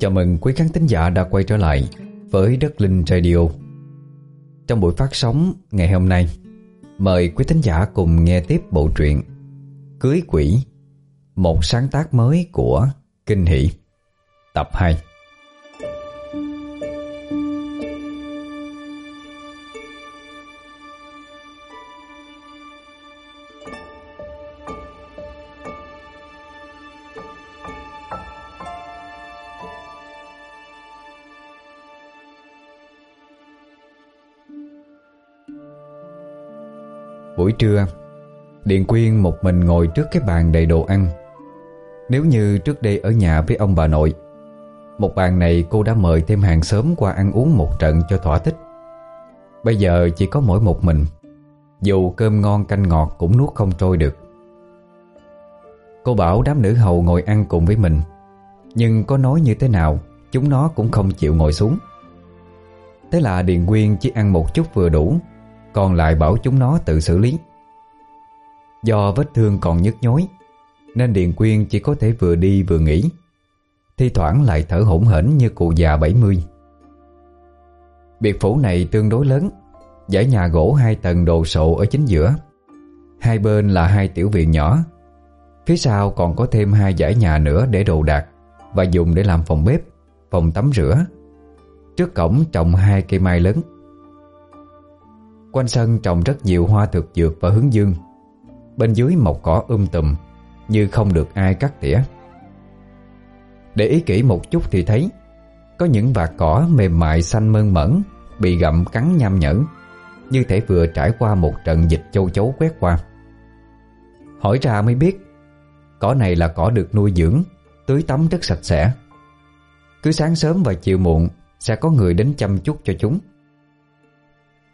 Chào mừng quý khán thính giả đã quay trở lại với Đất Linh Radio. Trong buổi phát sóng ngày hôm nay, Mời quý thính giả cùng nghe tiếp bộ truyện Cưới Quỷ, Một sáng tác mới của Kinh Hỷ, Tập 2 Buổi trưa. Điện Quyên một mình ngồi trước cái bàn đầy đồ ăn. Nếu như trước đây ở nhà với ông bà nội, Một bàn này cô đã mời thêm hàng xóm qua ăn uống một trận cho thỏa thích. Bây giờ chỉ có mỗi một mình, Dù cơm ngon canh ngọt cũng nuốt không trôi được. Cô bảo đám nữ hầu ngồi ăn cùng với mình, Nhưng có nói như thế nào, Chúng nó cũng không chịu ngồi xuống. Thế là Điền Quyên chỉ ăn một chút vừa đủ còn lại bảo chúng nó tự xử lý. Do vết thương còn nhức nhối, Nên Điền Quyên chỉ có thể vừa đi vừa nghỉ, Thi thoảng lại thở hổn hển như cụ già 70 Biệt phủ này tương đối lớn, Giải nhà gỗ hai tầng đồ sộ ở chính giữa. Hai bên là hai tiểu viện nhỏ, Phía sau còn có thêm hai giải nhà nữa để đồ đạc Và dùng để làm phòng bếp, Phòng tắm rửa. Trước cổng trồng hai cây mai lớn. Quanh sân trồng rất nhiều hoa thực dược và hướng dương. Bên dưới mọc cỏ um tùm, Như không được ai cắt tỉa. Để ý kỹ một chút thì thấy, Có những vạt cỏ mềm mại xanh mơn mẫn Bị gặm cắn nham nhẫn Như thể vừa trải qua một trận dịch châu chấu quét qua. Hỏi ra mới biết, Cỏ này là cỏ được nuôi dưỡng, Tưới tắm rất sạch sẽ. Cứ sáng sớm và chiều muộn, Sẽ có người đến chăm chút cho chúng.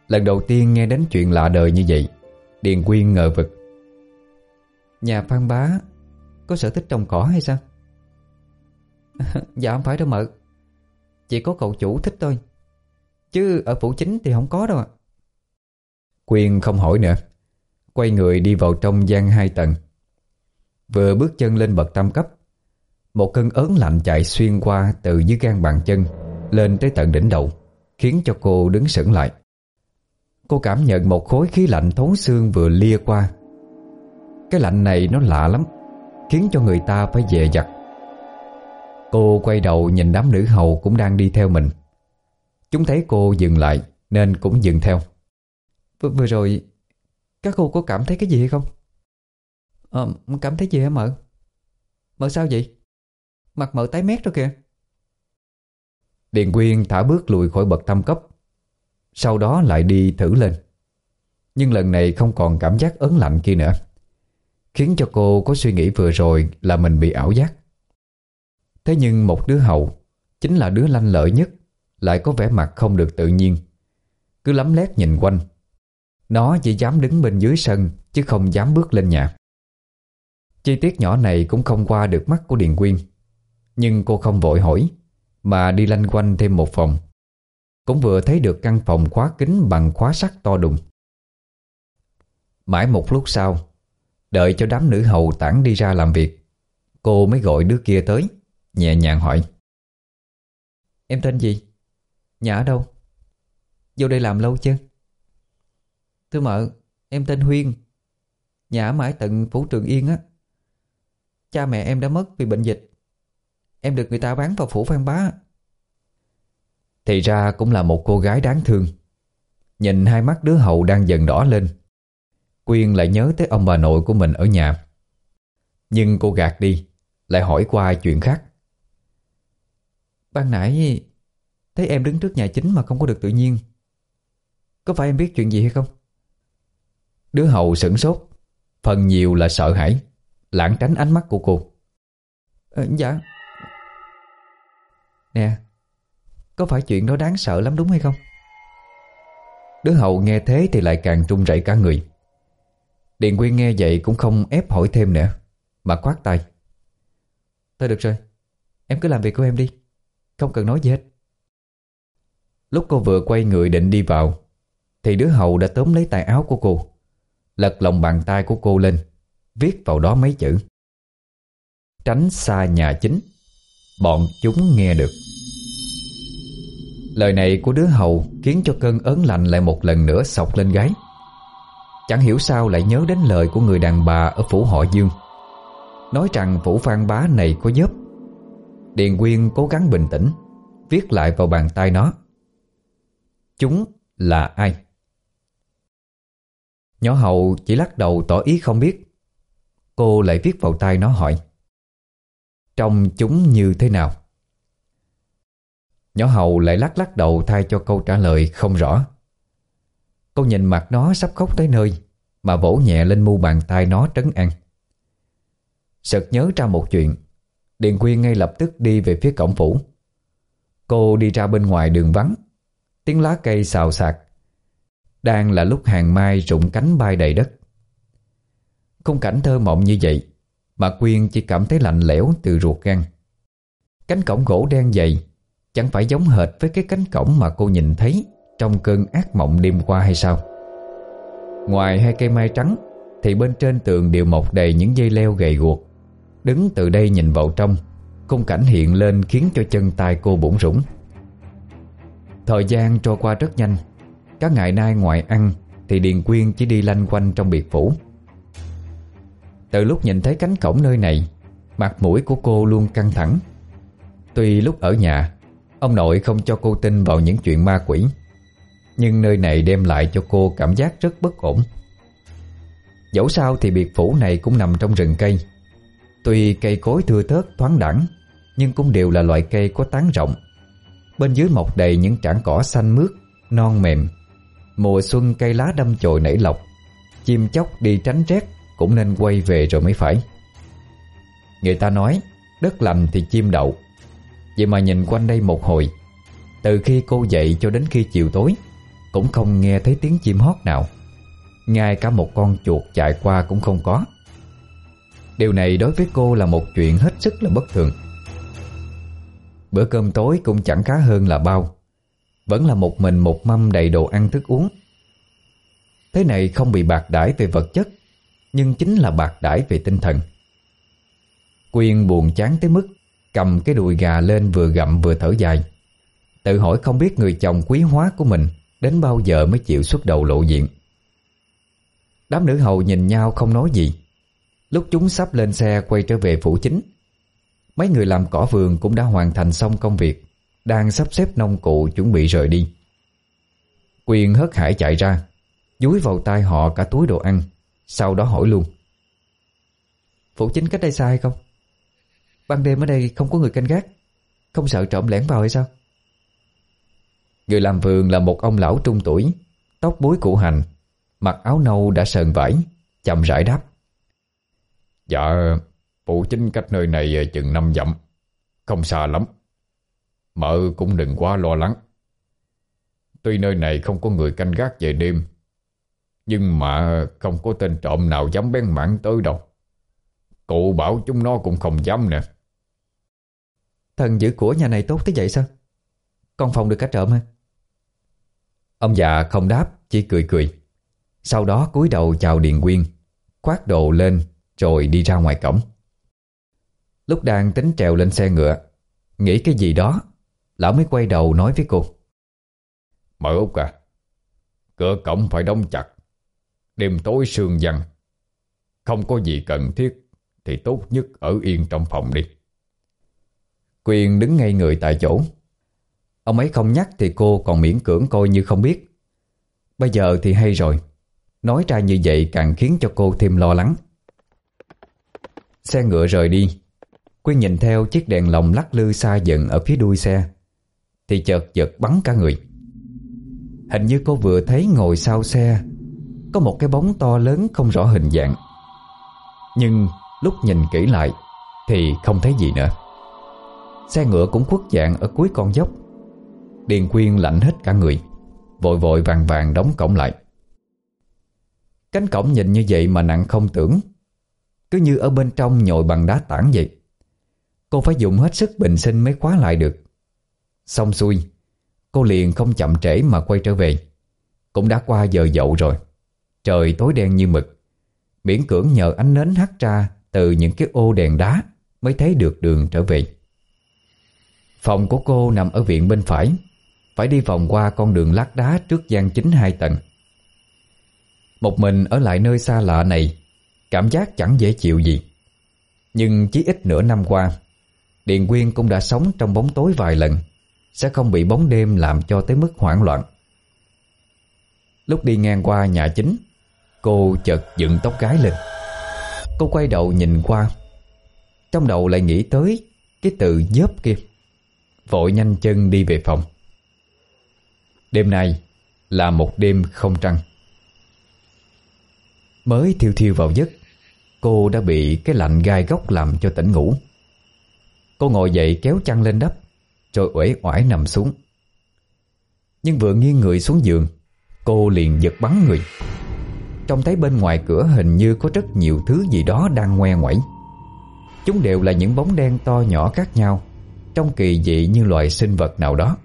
Lần đầu tiên nghe đến chuyện lạ đời như vậy, Điền Quyên ngờ vực. Nhà Phan Bá, Có sở thích trồng cỏ hay sao? Dạ không phải đâu mợ. Chỉ có cậu chủ thích thôi. Chứ ở phủ chính thì không có đâu ạ. Quyên không hỏi nữa, Quay người đi vào trong gian hai tầng. Vừa bước chân lên bậc tam cấp, Một cơn ớn lạnh chạy xuyên qua Từ dưới gan bàn chân, Lên tới tận đỉnh đầu, Khiến cho cô đứng sững lại. Cô cảm nhận một khối khí lạnh thấu xương vừa lia qua Cái lạnh này nó lạ lắm Khiến cho người ta phải dè dặt Cô quay đầu nhìn đám nữ hầu cũng đang đi theo mình Chúng thấy cô dừng lại Nên cũng dừng theo v Vừa rồi Các cô có cảm thấy cái gì hay không? Ờ, cảm thấy gì hả mợ? Mợ sao vậy? Mặt mợ tái mét rồi kìa Điền Quyên thả bước lùi khỏi bậc thăm cấp sau đó lại đi thử lên. Nhưng lần này không còn cảm giác ớn lạnh kia nữa, Khiến cho cô có suy nghĩ vừa rồi là mình bị ảo giác. Thế nhưng một đứa hậu Chính là đứa lanh lợi nhất, Lại có vẻ mặt không được tự nhiên. Cứ lắm lét nhìn quanh. Nó chỉ dám đứng bên dưới sân, Chứ không dám bước lên nhà. Chi tiết nhỏ này cũng không qua được mắt của Điền Quyên. Nhưng cô không vội hỏi, Mà đi lanh quanh thêm một phòng cũng vừa thấy được căn phòng khóa kính bằng khóa sắt to đùng Mãi một lúc sau, Đợi cho đám nữ hầu tản đi ra làm việc, Cô mới gọi đứa kia tới, Nhẹ nhàng hỏi Em tên gì? Nhà ở đâu? Vô đây làm lâu chưa? Thưa mợ, Em tên Huyên Nhà ở mãi tận Phủ Trường Yên á Cha mẹ em đã mất vì bệnh dịch Em được người ta bán vào Phủ Phan Bá thì ra cũng là một cô gái đáng thương. Nhìn hai mắt đứa hậu đang dần đỏ lên. Quyên lại nhớ tới ông bà nội của mình ở nhà. Nhưng cô gạt đi Lại hỏi qua chuyện khác. Ban nãy Thấy em đứng trước nhà chính mà không có được tự nhiên. Có phải em biết chuyện gì hay không? Đứa hậu sửng sốt. Phần nhiều là sợ hãi Lãng tránh ánh mắt của cô. À, Dạ. Nè có phải chuyện đó đáng sợ lắm đúng hay không? Đứa hậu nghe thế thì lại càng trung rẩy cả người. Điện Quyên nghe vậy cũng không ép hỏi thêm nữa, Mà quát tay. Thôi được rồi, Em cứ làm việc của em đi, Không cần nói gì hết. Lúc cô vừa quay người định đi vào, Thì đứa hậu đã tóm lấy tay áo của cô, Lật lòng bàn tay của cô lên, Viết vào đó mấy chữ. Tránh xa nhà chính, Bọn chúng nghe được. Lời này của đứa hầu Khiến cho cơn ớn lạnh lại một lần nữa sọc lên gái Chẳng hiểu sao lại nhớ đến lời của người đàn bà Ở phủ họ Dương. Nói rằng phủ phan bá này có dớp Điền Quyên cố gắng bình tĩnh, Viết lại vào bàn tay nó. Chúng là ai? Nhỏ hậu chỉ lắc đầu tỏ ý không biết. Cô lại viết vào tay nó hỏi. Trông chúng như thế nào? Nhỏ hầu lại lắc lắc đầu thay cho câu trả lời không rõ. Cô nhìn mặt nó sắp khóc tới nơi, Mà vỗ nhẹ lên mu bàn tay nó trấn an. Sợt nhớ ra một chuyện. Điền Quyên ngay lập tức đi về phía cổng phủ. Cô đi ra bên ngoài đường vắng. Tiếng lá cây xào xạc. Đang là lúc hàng mai rụng cánh bay đầy đất. Khung cảnh thơ mộng như vậy, Mà Quyên chỉ cảm thấy lạnh lẽo từ ruột gan. Cánh cổng gỗ đen dày Chẳng phải giống hệt với cái cánh cổng mà cô nhìn thấy Trong cơn ác mộng đêm qua hay sao? Ngoài hai cây mai trắng, Thì bên trên tường đều mọc đầy những dây leo gầy guộc. Đứng từ đây nhìn vào trong, Khung cảnh hiện lên khiến cho chân tay cô bủng rủng Thời gian trôi qua rất nhanh. Các ngày nay ngoài ăn, Thì Điền Quyên chỉ đi lanh quanh trong biệt phủ. Từ lúc nhìn thấy cánh cổng nơi này, Mặt mũi của cô luôn căng thẳng. Tuy lúc ở nhà Ông nội không cho cô tin vào những chuyện ma quỷ, Nhưng nơi này đem lại cho cô cảm giác rất bất ổn. Dẫu sao thì biệt phủ này cũng nằm trong rừng cây. Tuy cây cối thưa thớt, thoáng đẳng, Nhưng cũng đều là loại cây có tán rộng. Bên dưới mọc đầy những trảng cỏ xanh mướt, Non mềm. Mùa xuân cây lá đâm chồi nảy lọc, Chim chóc đi tránh rét Cũng nên quay về rồi mới phải. Người ta nói, Đất lành thì chim đậu Vậy mà nhìn quanh đây một hồi, Từ khi cô dậy cho đến khi chiều tối, Cũng không nghe thấy tiếng chim hót nào. Ngay cả một con chuột chạy qua cũng không có. Điều này đối với cô là một chuyện hết sức là bất thường. Bữa cơm tối cũng chẳng khá hơn là bao. Vẫn là một mình một mâm đầy đồ ăn thức uống. Thế này không bị bạc đãi về vật chất, Nhưng chính là bạc đãi về tinh thần. Quyên buồn chán tới mức Cầm cái đùi gà lên vừa gặm vừa thở dài. Tự hỏi không biết người chồng quý hóa của mình Đến bao giờ mới chịu xuất đầu lộ diện. Đám nữ hầu nhìn nhau không nói gì. Lúc chúng sắp lên xe quay trở về phủ chính, Mấy người làm cỏ vườn cũng đã hoàn thành xong công việc, Đang sắp xếp nông cụ chuẩn bị rời đi. Quyền hớt hải chạy ra, Dúi vào tay họ cả túi đồ ăn, Sau đó hỏi luôn. Phủ chính cách đây xa hay không? Ban đêm ở đây không có người canh gác. Không sợ trộm lẻn vào hay sao? Người làm vườn là một ông lão trung tuổi Tóc búi cụ hành Mặc áo nâu đã sờn vải Chậm rãi đáp. Dạ Phụ chính cách nơi này chừng năm dặm Không xa lắm. Mợ cũng đừng quá lo lắng. Tuy nơi này không có người canh gác về đêm Nhưng mà không có tên trộm nào dám bén mảng tới đâu. Cụ bảo chúng nó cũng không dám nè Thần giữ của nhà này tốt tới vậy sao? Con phòng được cả trộm hả? Ông già không đáp, Chỉ cười cười. Sau đó cúi đầu chào Điền Quyên Khoát đồ lên rồi đi ra ngoài cổng. Lúc đang tính trèo lên xe ngựa, Nghĩ cái gì đó, Lão mới quay đầu nói với cô. Mở Út à Cửa cổng phải đóng chặt. Đêm tối sương văng. Không có gì cần thiết Thì tốt nhất ở yên trong phòng đi. Quyền đứng ngay người tại chỗ. Ông ấy không nhắc thì cô còn miễn cưỡng coi như không biết. Bây giờ thì hay rồi. Nói ra như vậy càng khiến cho cô thêm lo lắng. Xe ngựa rời đi. Quyên nhìn theo chiếc đèn lồng lắc lư xa dần ở phía đuôi xe. Thì chợt giật bắn cả người. Hình như cô vừa thấy ngồi sau xe, Có một cái bóng to lớn không rõ hình dạng. Nhưng lúc nhìn kỹ lại Thì không thấy gì nữa. Xe ngựa cũng khuất dạng ở cuối con dốc. Điền Quyên lạnh hết cả người, Vội vội vàng vàng đóng cổng lại. Cánh cổng nhìn như vậy mà nặng không tưởng. Cứ như ở bên trong nhồi bằng đá tảng vậy. Cô phải dùng hết sức bình sinh mới khóa lại được. Xong xuôi, Cô liền không chậm trễ mà quay trở về. Cũng đã qua giờ dậu rồi. Trời tối đen như mực. Miễn cưỡng nhờ ánh nến hắt ra Từ những cái ô đèn đá Mới thấy được đường trở về. Phòng của cô nằm ở viện bên phải. Phải đi vòng qua con đường lát đá trước gian chính hai tầng. Một mình ở lại nơi xa lạ này, Cảm giác chẳng dễ chịu gì. Nhưng chỉ ít nửa năm qua, Điền Quyên cũng đã sống trong bóng tối vài lần, Sẽ không bị bóng đêm làm cho tới mức hoảng loạn. Lúc đi ngang qua nhà chính, Cô chợt dựng tóc gái lên. Cô quay đầu nhìn qua, Trong đầu lại nghĩ tới Cái từ dớp kia. Vội nhanh chân đi về phòng. Đêm nay Là một đêm không trăng. Mới thiêu thiêu vào giấc, Cô đã bị cái lạnh gai góc làm cho tỉnh ngủ. Cô ngồi dậy kéo chăn lên đắp, Rồi uể oải nằm xuống. Nhưng vừa nghiêng người xuống giường, Cô liền giật bắn người. Trông thấy bên ngoài cửa hình như có rất nhiều thứ gì đó đang ngoe ngoẩy. Chúng đều là những bóng đen to nhỏ khác nhau. Trong kỳ dị như loài sinh vật nào đó.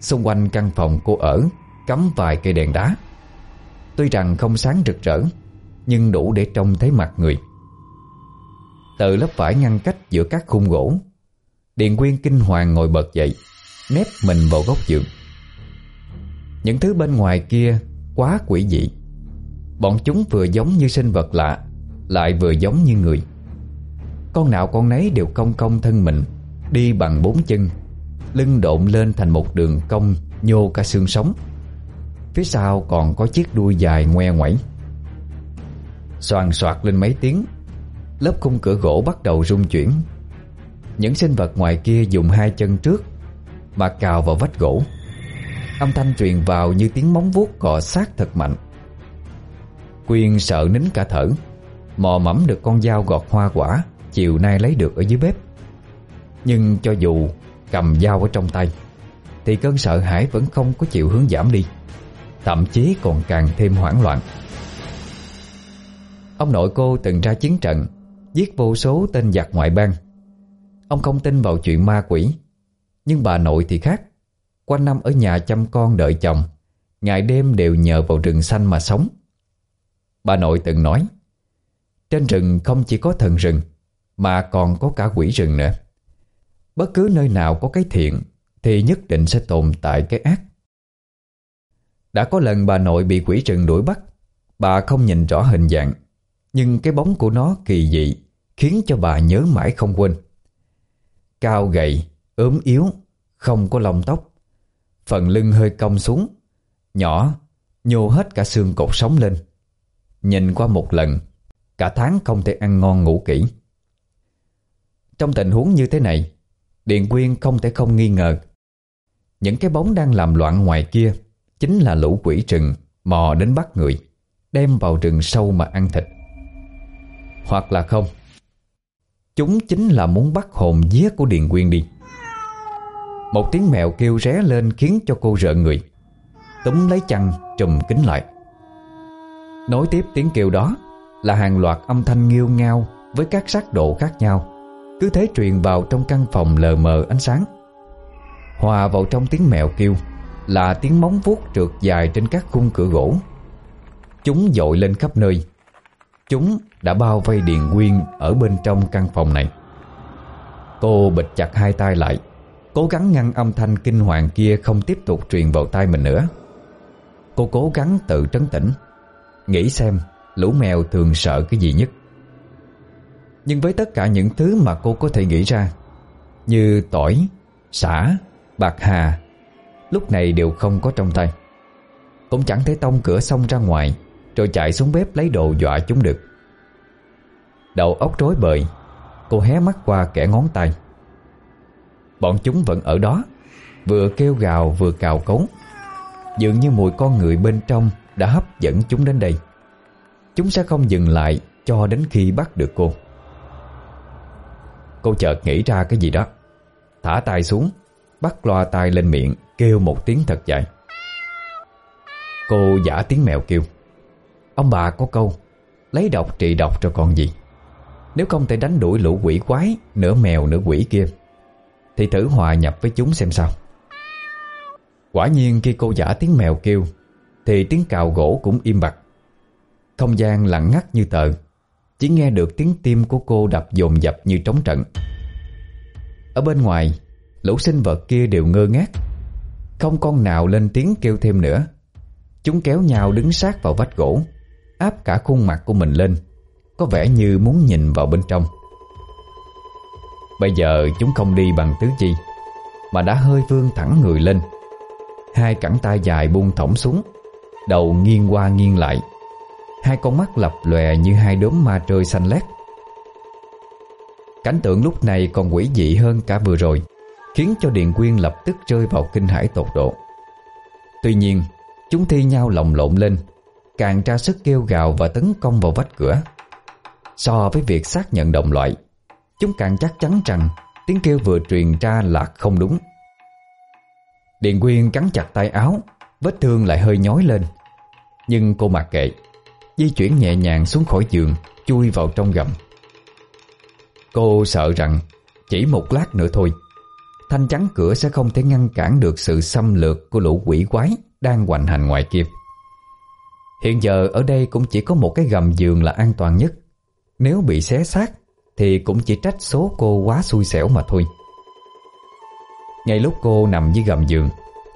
Xung quanh căn phòng cô ở, Cắm vài cây đèn đá. Tuy rằng không sáng rực rỡ, Nhưng đủ để trông thấy mặt người. Từ lớp vải ngăn cách giữa các khung gỗ Điện quyên kinh hoàng ngồi bật dậy, Nép mình vào góc giường. Những thứ bên ngoài kia Quá quỷ dị. Bọn chúng vừa giống như sinh vật lạ, Lại vừa giống như người. Con nào con nấy đều cong cong thân mình Đi bằng bốn chân, Lưng độn lên thành một đường cong, Nhô cả xương sống. Phía sau còn có chiếc đuôi dài ngoe ngoẩy. Xoàn soạt lên mấy tiếng, Lớp khung cửa gỗ bắt đầu rung chuyển. Những sinh vật ngoài kia dùng hai chân trước Mà cào vào vách gỗ. Âm thanh truyền vào như tiếng móng vuốt cọ sát thật mạnh. Quyên sợ nín cả thở, Mò mẫm được con dao gọt hoa quả, Chiều nay lấy được ở dưới bếp. Nhưng cho dù cầm dao ở trong tay, Thì cơn sợ hãi vẫn không có chịu hướng giảm đi. Thậm chí còn càng thêm hoảng loạn. Ông nội cô từng ra chiến trận, Giết vô số tên giặc ngoại bang. Ông không tin vào chuyện ma quỷ, Nhưng bà nội thì khác. Quanh năm ở nhà chăm con đợi chồng, Ngày đêm đều nhờ vào rừng xanh mà sống. Bà nội từng nói, Trên rừng không chỉ có thần rừng, Mà còn có cả quỷ rừng nữa. Bất cứ nơi nào có cái thiện Thì nhất định sẽ tồn tại cái ác. Đã có lần bà nội bị quỷ rừng đuổi bắt Bà không nhìn rõ hình dạng Nhưng cái bóng của nó kỳ dị Khiến cho bà nhớ mãi không quên. Cao gầy, ốm yếu Không có lông tóc Phần lưng hơi cong xuống Nhỏ, nhô hết cả xương cột sống lên. Nhìn qua một lần Cả tháng không thể ăn ngon ngủ kỹ. Trong tình huống như thế này Điện Quyên không thể không nghi ngờ. Những cái bóng đang làm loạn ngoài kia Chính là lũ quỷ rừng Mò đến bắt người, Đem vào rừng sâu mà ăn thịt. Hoặc là không, Chúng chính là muốn bắt hồn vía của Điện Quyên đi. Một tiếng mèo kêu ré lên Khiến cho cô rợn người. Túm lấy chăn, trùm kính lại. Nối tiếp tiếng kêu đó Là hàng loạt âm thanh nghiêu ngao Với các sắc độ khác nhau. Cứ thế truyền vào trong căn phòng lờ mờ ánh sáng. Hòa vào trong tiếng mèo kêu, Là tiếng móng vuốt trượt dài trên các khung cửa gỗ. Chúng dội lên khắp nơi. Chúng đã bao vây Điền Nguyên Ở bên trong căn phòng này. Cô bịch chặt hai tay lại, Cố gắng ngăn âm thanh kinh hoàng kia Không tiếp tục truyền vào tai mình nữa. Cô cố gắng tự trấn tĩnh, Nghĩ xem lũ mèo thường sợ cái gì nhất. Nhưng với tất cả những thứ mà cô có thể nghĩ ra Như tỏi, xả, bạc hà Lúc này đều không có trong tay. Cũng chẳng thể tông cửa xong ra ngoài Rồi chạy xuống bếp lấy đồ dọa chúng được. Đầu óc rối bời Cô hé mắt qua kẻ ngón tay. Bọn chúng vẫn ở đó Vừa kêu gào vừa cào cống Dường như mùi con người bên trong đã hấp dẫn chúng đến đây. Chúng sẽ không dừng lại cho đến khi bắt được cô. Cô chợt nghĩ ra cái gì đó. Thả tay xuống, Bắt loa tay lên miệng, Kêu một tiếng thật dài. Cô giả tiếng mèo kêu. Ông bà có câu, Lấy độc trị độc cho con gì. Nếu không thể đánh đuổi lũ quỷ quái, Nửa mèo nửa quỷ kia, Thì thử hòa nhập với chúng xem sao. Quả nhiên khi cô giả tiếng mèo kêu, thì tiếng cào gỗ cũng im bặt. Không gian lặng ngắt như tờ. Chỉ nghe được tiếng tim của cô đập dồn dập như trống trận. Ở bên ngoài, Lũ sinh vật kia đều ngơ ngác. Không con nào lên tiếng kêu thêm nữa. Chúng kéo nhau đứng sát vào vách gỗ, Áp cả khuôn mặt của mình lên, Có vẻ như muốn nhìn vào bên trong. Bây giờ chúng không đi bằng tứ chi, Mà đã hơi vươn thẳng người lên. Hai cẳng tay dài buông thõng xuống, Đầu nghiêng qua nghiêng lại. Hai con mắt lập lòe như hai đốm ma trôi xanh lét. Cảnh tượng lúc này còn quỷ dị hơn cả vừa rồi, Khiến cho Điện Quyên lập tức rơi vào kinh hãi tột độ. Tuy nhiên, Chúng thi nhau lồng lộn lên, Càng ra sức kêu gào và tấn công vào vách cửa. So với việc xác nhận đồng loại, Chúng càng chắc chắn rằng Tiếng kêu vừa truyền ra là không đúng. Điện Quyên cắn chặt tay áo, Vết thương lại hơi nhói lên. Nhưng cô mặc kệ Di chuyển nhẹ nhàng xuống khỏi giường, Chui vào trong gầm. Cô sợ rằng Chỉ một lát nữa thôi, Thanh chắn cửa sẽ không thể ngăn cản được Sự xâm lược của lũ quỷ quái Đang hoành hành ngoài kia. Hiện giờ ở đây cũng chỉ có một cái gầm giường là an toàn nhất. Nếu bị xé xác Thì cũng chỉ trách số cô quá xui xẻo mà thôi. Ngay lúc cô nằm dưới gầm giường,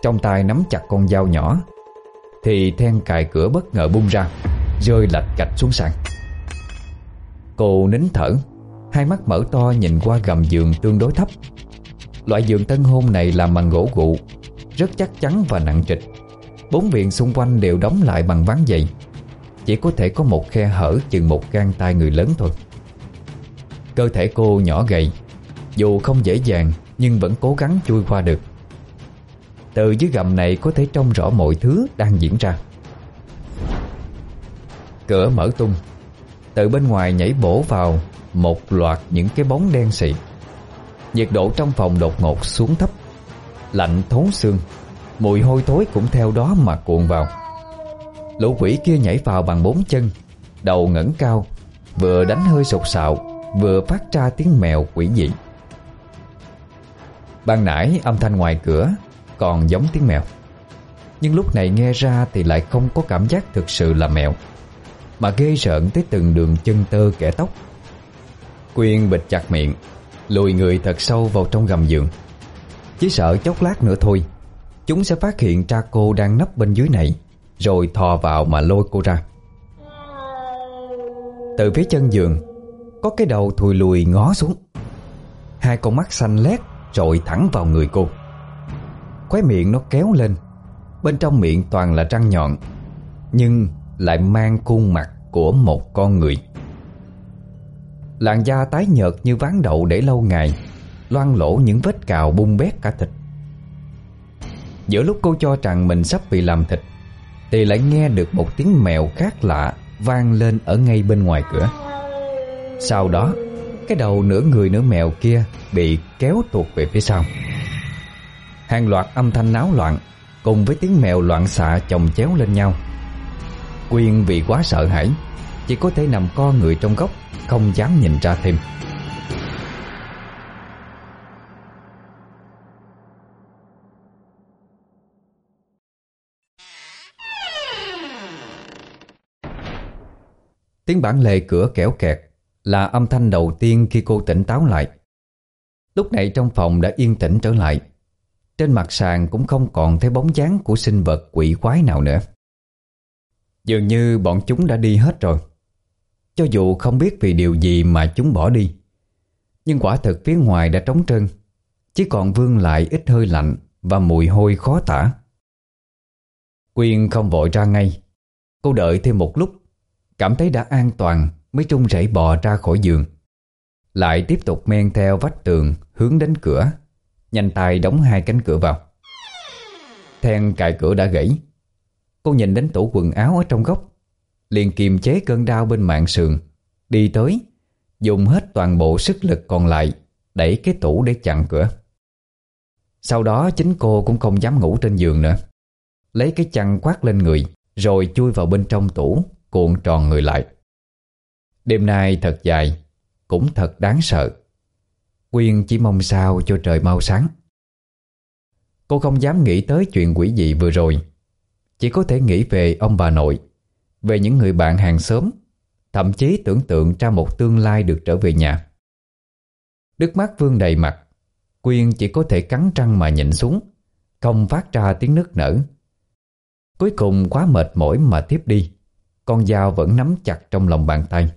Trong tay nắm chặt con dao nhỏ, Thì then cài cửa bất ngờ bung ra. Rơi lạch cạch xuống sàn. Cô nín thở, Hai mắt mở to nhìn qua gầm giường tương đối thấp. Loại giường tân hôn này làm bằng gỗ gụ, Rất chắc chắn và nặng trịch. Bốn viện xung quanh đều đóng lại bằng ván dày. Chỉ có thể có một khe hở chừng một gang tay người lớn thôi. Cơ thể cô nhỏ gầy, Dù không dễ dàng Nhưng vẫn cố gắng chui qua được. Từ dưới gầm này có thể trông rõ mọi thứ đang diễn ra. Cửa mở tung. Từ bên ngoài nhảy bổ vào Một loạt những cái bóng đen xị. Nhiệt độ trong phòng đột ngột xuống thấp, Lạnh thấu xương. Mùi hôi thối cũng theo đó mà cuộn vào. Lũ quỷ kia nhảy vào bằng bốn chân, Đầu ngẩng cao, Vừa đánh hơi sột sạo, Vừa phát ra tiếng mèo quỷ dị. Ban nãy âm thanh ngoài cửa Còn giống tiếng mèo, Nhưng lúc này nghe ra Thì lại không có cảm giác thực sự là mèo. Mà ghê rợn tới từng đường chân tơ kẻ tóc. Quyên bịt chặt miệng, Lùi người thật sâu vào trong gầm giường. Chỉ sợ chốc lát nữa thôi, Chúng sẽ phát hiện ra cô đang nấp bên dưới này, Rồi thò vào mà lôi cô ra. Từ phía chân giường, Có cái đầu thùi lùi ngó xuống. Hai con mắt xanh lét Trội thẳng vào người cô. Khóe miệng nó kéo lên, Bên trong miệng toàn là răng nhọn, Nhưng lại mang khuôn mặt của một con người. Làn da tái nhợt như ván đậu để lâu ngày Loan lỗ những vết cào bung bét cả thịt. Giữa lúc cô cho rằng mình sắp bị làm thịt, Thì lại nghe được một tiếng mèo khác lạ Vang lên ở ngay bên ngoài cửa. Sau đó, Cái đầu nửa người nửa mèo kia Bị kéo tuột về phía sau. Hàng loạt âm thanh náo loạn Cùng với tiếng mèo loạn xạ chồng chéo lên nhau. Quyên vì quá sợ hãi, Chỉ có thể nằm co người trong góc, Không dám nhìn ra thêm. Tiếng bản lề cửa kéo kẹt Là âm thanh đầu tiên khi cô tỉnh táo lại. Lúc này trong phòng đã yên tĩnh trở lại. Trên mặt sàn cũng không còn thấy bóng dáng của sinh vật quỷ quái nào nữa. Dường như bọn chúng đã đi hết rồi. Cho dù không biết vì điều gì mà chúng bỏ đi, Nhưng quả thực phía ngoài đã trống trơn, Chỉ còn vương lại ít hơi lạnh Và mùi hôi khó tả. Quyên không vội ra ngay. Cô đợi thêm một lúc, Cảm thấy đã an toàn, Mới trung rẩy bò ra khỏi giường. Lại tiếp tục men theo vách tường Hướng đến cửa, Nhanh tay đóng hai cánh cửa vào. Then cài cửa đã gãy. Cô nhìn đến tủ quần áo ở trong góc, Liền kiềm chế cơn đau bên mạng sườn, Đi tới, Dùng hết toàn bộ sức lực còn lại Đẩy cái tủ để chặn cửa. Sau đó chính cô cũng không dám ngủ trên giường nữa. Lấy cái chăn quát lên người, Rồi chui vào bên trong tủ, Cuộn tròn người lại. Đêm nay thật dài, Cũng thật đáng sợ. Quyên chỉ mong sao cho trời mau sáng. Cô không dám nghĩ tới chuyện quỷ dị vừa rồi. Chỉ có thể nghĩ về ông bà nội, Về những người bạn hàng xóm, Thậm chí tưởng tượng ra một tương lai được trở về nhà. Nước mắt vương đầy mặt Quyên chỉ có thể cắn răng mà nhịn xuống, Không phát ra tiếng nức nở. Cuối cùng quá mệt mỏi mà tiếp đi, Con dao vẫn nắm chặt trong lòng bàn tay.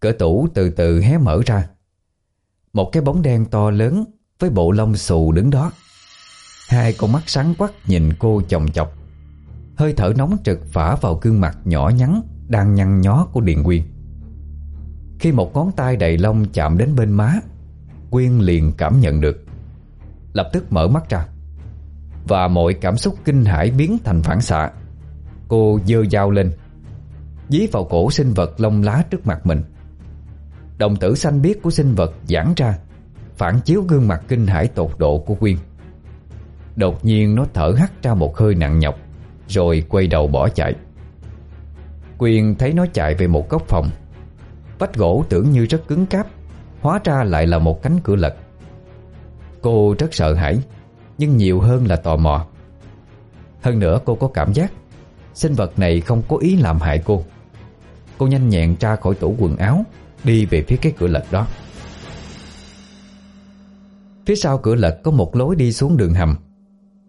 Cửa tủ từ từ hé mở ra. Một cái bóng đen to lớn Với bộ lông xù đứng đó. Hai con mắt sáng quắc nhìn cô chồng chọc. Hơi thở nóng trực phả vào gương mặt nhỏ nhắn Đang nhăn nhó của Điền Quyên Khi một ngón tay đầy lông chạm đến bên má, Quyên liền cảm nhận được. Lập tức mở mắt ra. Và mọi cảm xúc kinh hãi biến thành phản xạ. Cô dơ dao lên, Dí vào cổ sinh vật lông lá trước mặt mình. Đồng tử xanh biếc của sinh vật giãn ra, Phản chiếu gương mặt kinh hãi tột độ của Quyên. Đột nhiên nó thở hắt ra một hơi nặng nhọc, Rồi quay đầu bỏ chạy. Quyên thấy nó chạy về một góc phòng. Vách gỗ tưởng như rất cứng cáp, Hóa ra lại là một cánh cửa lật. Cô rất sợ hãi, Nhưng nhiều hơn là tò mò. Hơn nữa cô có cảm giác, Sinh vật này không có ý làm hại cô. Cô nhanh nhẹn ra khỏi tủ quần áo, Đi về phía cái cửa lật đó. Phía sau cửa lật có một lối đi xuống đường hầm.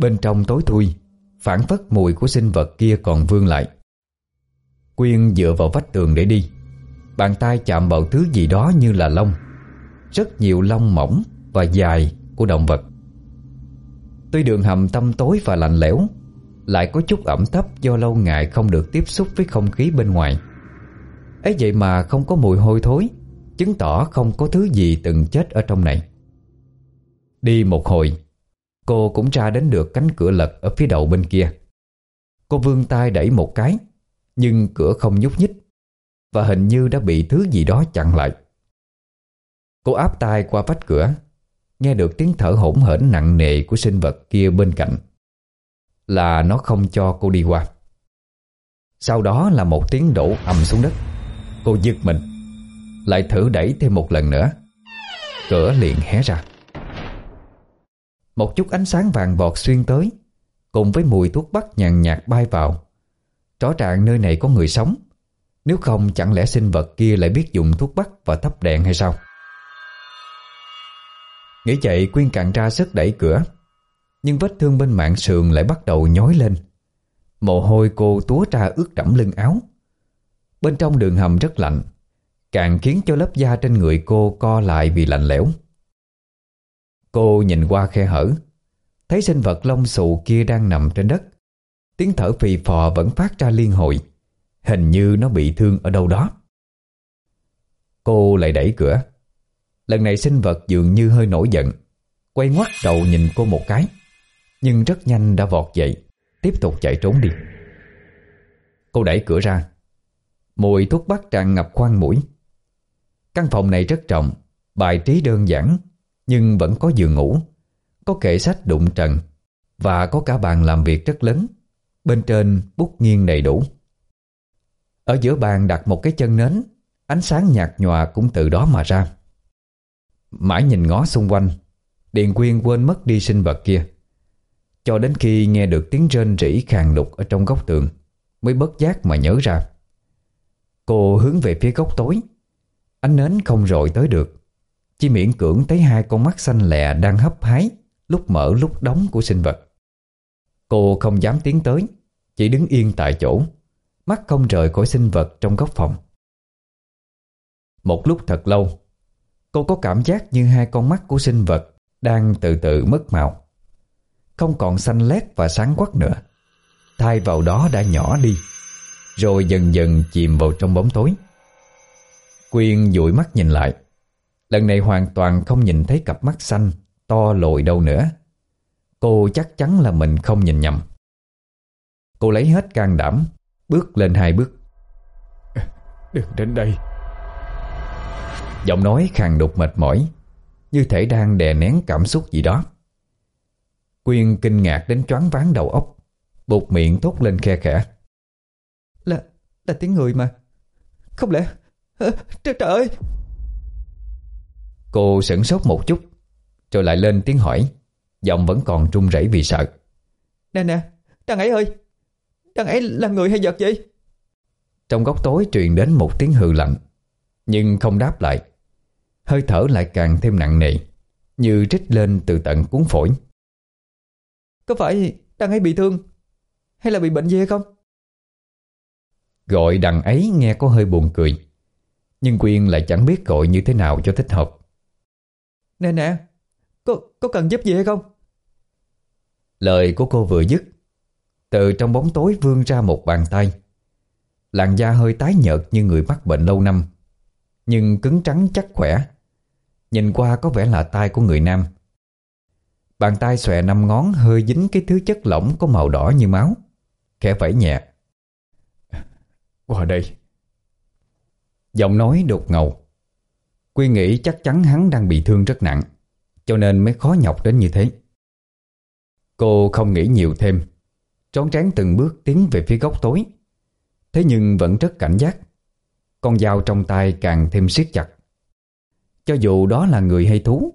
Bên trong tối thui, Phản phất mùi của sinh vật kia còn vương lại. Quyên dựa vào vách tường để đi. Bàn tay chạm vào thứ gì đó như là lông. Rất nhiều lông mỏng và dài của động vật. Tuy đường hầm tăm tối và lạnh lẽo, Lại có chút ẩm thấp do lâu ngày không được tiếp xúc với không khí bên ngoài. Ấy vậy mà không có mùi hôi thối, Chứng tỏ không có thứ gì từng chết ở trong này. Đi một hồi Cô cũng ra đến được cánh cửa lật ở phía đầu bên kia. Cô vươn tay đẩy một cái, Nhưng cửa không nhúc nhích, Và hình như đã bị thứ gì đó chặn lại. Cô áp tay qua vách cửa, Nghe được tiếng thở hổn hển nặng nề của sinh vật kia bên cạnh. Là nó không cho cô đi qua. Sau đó là một tiếng đổ ầm xuống đất. Cô giật mình, Lại thử đẩy thêm một lần nữa. Cửa liền hé ra. Một chút ánh sáng vàng bọt xuyên tới, Cùng với mùi thuốc bắc nhàn nhạt bay vào. Rõ ràng nơi này có người sống, Nếu không chẳng lẽ sinh vật kia lại biết dùng thuốc bắc và thắp đèn hay sao? Nghĩ chạy Quyên cạn ra sức đẩy cửa, Nhưng vết thương bên mạng sườn lại bắt đầu nhói lên. Mồ hôi cô túa ra ướt đẫm lưng áo. Bên trong đường hầm rất lạnh, Càng khiến cho lớp da trên người cô co lại vì lạnh lẽo. Cô nhìn qua khe hở. Thấy sinh vật lông xù kia đang nằm trên đất. Tiếng thở phì phò vẫn phát ra liên hồi. Hình như nó bị thương ở đâu đó. Cô lại đẩy cửa. Lần này sinh vật dường như hơi nổi giận. Quay ngoắt đầu nhìn cô một cái. Nhưng rất nhanh đã vọt dậy. Tiếp tục chạy trốn đi. Cô đẩy cửa ra. Mùi thuốc bắc tràn ngập khoang mũi. Căn phòng này rất rộng. Bài trí đơn giản. Nhưng vẫn có giường ngủ, Có kệ sách đụng trần Và có cả bàn làm việc rất lớn, Bên trên bút nghiêng đầy đủ. Ở giữa bàn đặt một cái chân nến, Ánh sáng nhạt nhòa cũng từ đó mà ra. Mãi nhìn ngó xung quanh, Điền Quyên quên mất đi sinh vật kia. Cho đến khi nghe được tiếng rên rỉ khàn đục Ở trong góc tường, Mới bất giác mà nhớ ra. Cô hướng về phía góc tối, Ánh nến không rọi tới được. Chỉ miễn cưỡng thấy hai con mắt xanh lè Đang hấp hái Lúc mở lúc đóng của sinh vật. Cô không dám tiến tới, Chỉ đứng yên tại chỗ, Mắt không rời khỏi sinh vật trong góc phòng. Một lúc thật lâu, Cô có cảm giác như hai con mắt của sinh vật Đang từ từ mất màu. Không còn xanh lét và sáng quắc nữa. Thay vào đó đã nhỏ đi, Rồi dần dần chìm vào trong bóng tối. Quyên dụi mắt nhìn lại. Lần này hoàn toàn không nhìn thấy cặp mắt xanh To lồi đâu nữa. Cô chắc chắn là mình không nhìn nhầm. Cô lấy hết can đảm Bước lên hai bước. Đừng đến đây. Giọng nói khàn đục mệt mỏi Như thể đang đè nén cảm xúc gì đó. Quyên kinh ngạc đến choáng váng đầu óc Buộc miệng thốt lên khe khẽ. Là, là tiếng người mà. Không lẽ? Trời, trời ơi Cô sửng sốt một chút Rồi lại lên tiếng hỏi. Giọng vẫn còn run rẩy vì sợ. Nè nè, đằng ấy ơi Đằng ấy là người hay vật vậy? Trong góc tối truyền đến một tiếng hừ lạnh Nhưng không đáp lại. Hơi thở lại càng thêm nặng nề Như trích lên từ tận cuốn phổi. Có phải đằng ấy bị thương Hay là bị bệnh gì hay không? Gọi đằng ấy nghe có hơi buồn cười Nhưng Quyên lại chẳng biết gọi như thế nào cho thích hợp Nè nè Có, có cần giúp gì hay không? Lời của cô vừa dứt Từ trong bóng tối vươn ra một bàn tay. Làn da hơi tái nhợt như người mắc bệnh lâu năm Nhưng cứng trắng chắc khỏe. Nhìn qua có vẻ là tay của người nam. Bàn tay xòe năm ngón hơi dính cái thứ chất lỏng có màu đỏ như máu Khẽ vẫy nhẹ. Qua đây. Giọng nói đột ngầu Quy nghĩ chắc chắn hắn đang bị thương rất nặng, Cho nên mới khó nhọc đến như thế. Cô không nghĩ nhiều thêm Trón trán từng bước tiến về phía góc tối. Thế nhưng vẫn rất cảnh giác, Con dao trong tay càng thêm siết chặt. Cho dù đó là người hay thú,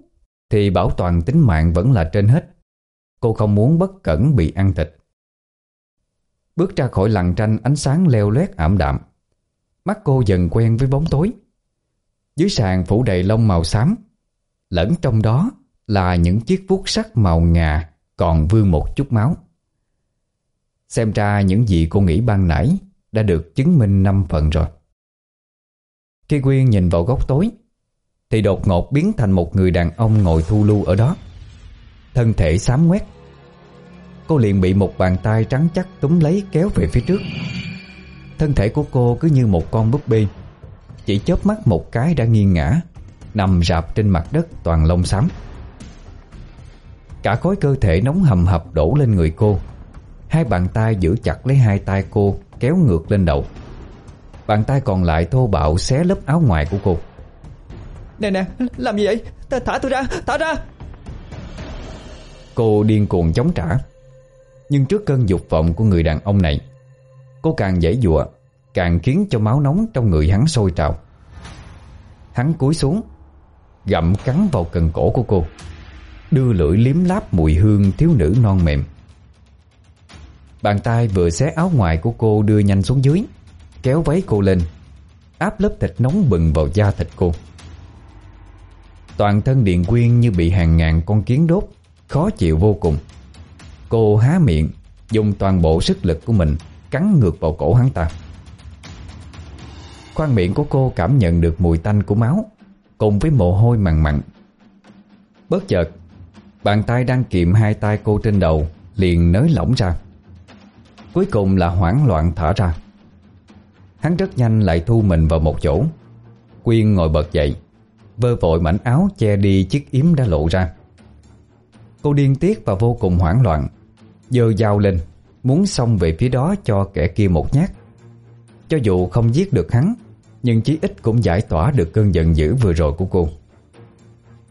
Thì bảo toàn tính mạng vẫn là trên hết. Cô không muốn bất cẩn bị ăn thịt. Bước ra khỏi lằn tranh ánh sáng leo lét ảm đạm, Mắt cô dần quen với bóng tối. Dưới sàn phủ đầy lông màu xám, Lẫn trong đó là những chiếc vuốt sắt màu ngà Còn vương một chút máu. Xem ra những gì cô nghĩ ban nãy Đã được chứng minh năm phần rồi. Khi Quyên nhìn vào góc tối, Thì đột ngột biến thành một người đàn ông ngồi thu lưu ở đó. Thân thể xám quét Cô liền bị một bàn tay trắng chắc túm lấy kéo về phía trước. Thân thể của cô cứ như một con búp bê. Chỉ chớp mắt một cái đã nghiêng ngã Nằm rạp trên mặt đất toàn lông xám. Cả khối cơ thể nóng hầm hập đổ lên người cô. Hai bàn tay giữ chặt lấy hai tay cô Kéo ngược lên đầu. Bàn tay còn lại thô bạo xé lớp áo ngoài của cô. Nè nè làm gì vậy? Thả tôi ra thả ra! Cô điên cuồng chống trả. Nhưng trước cơn dục vọng của người đàn ông này Cô càng dãy dụa Càng khiến cho máu nóng trong người hắn sôi trào. Hắn cúi xuống, Gặm cắn vào cần cổ của cô, Đưa lưỡi liếm láp mùi hương thiếu nữ non mềm. Bàn tay vừa xé áo ngoài của cô đưa nhanh xuống dưới, Kéo váy cô lên, Áp lớp thịt nóng bừng vào da thịt cô. Toàn thân Điện Quyên như bị hàng ngàn con kiến đốt, Khó chịu vô cùng. Cô há miệng, Dùng toàn bộ sức lực của mình Cắn ngược vào cổ hắn ta. Khoang miệng của cô cảm nhận được mùi tanh của máu, Cùng với mồ hôi mặn mặn. Bất chợt, Bàn tay đang kiệm hai tay cô trên đầu Liền nới lỏng ra. Cuối cùng là hoảng loạn thở ra. Hắn rất nhanh lại thu mình vào một chỗ. Quyên ngồi bật dậy, Vơ vội mảnh áo che đi chiếc yếm đã lộ ra. Cô điên tiết và vô cùng hoảng loạn Dơ dao lên, Muốn xông về phía đó cho kẻ kia một nhát. Cho dù không giết được hắn nhưng chí ít cũng giải tỏa được cơn giận dữ vừa rồi của cô.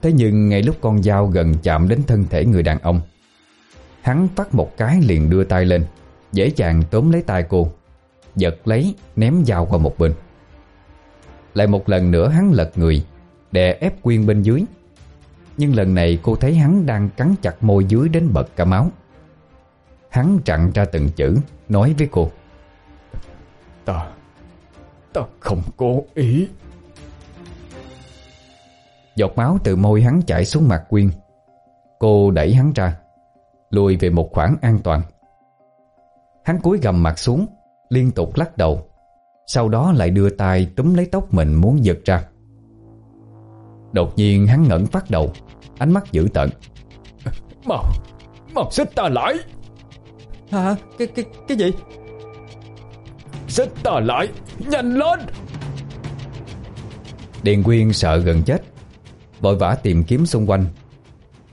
Thế nhưng ngay lúc con dao gần chạm đến thân thể người đàn ông, Hắn phát một cái liền đưa tay lên, Dễ dàng tóm lấy tay cô, Giật lấy, ném dao qua một bên. Lại một lần nữa hắn lật người, Đè ép Quyên bên dưới. Nhưng lần này cô thấy hắn đang cắn chặt môi dưới đến bật cả máu. Hắn chặn ra từng chữ, Nói với cô. Ta Ta không cố ý. Giọt máu từ môi hắn chảy xuống mặt Quyên. Cô đẩy hắn ra Lùi về một khoảng an toàn. Hắn cúi gầm mặt xuống Liên tục lắc đầu Sau đó lại đưa tay túm lấy tóc mình muốn giật ra. Đột nhiên hắn ngẩn phát đầu Ánh mắt dữ tợn. Mau Mau xích ta lại. Hả? Cái, cái, cái gì Xích ta lại, Nhanh lên. Điền Quyên sợ gần chết, Vội vã tìm kiếm xung quanh.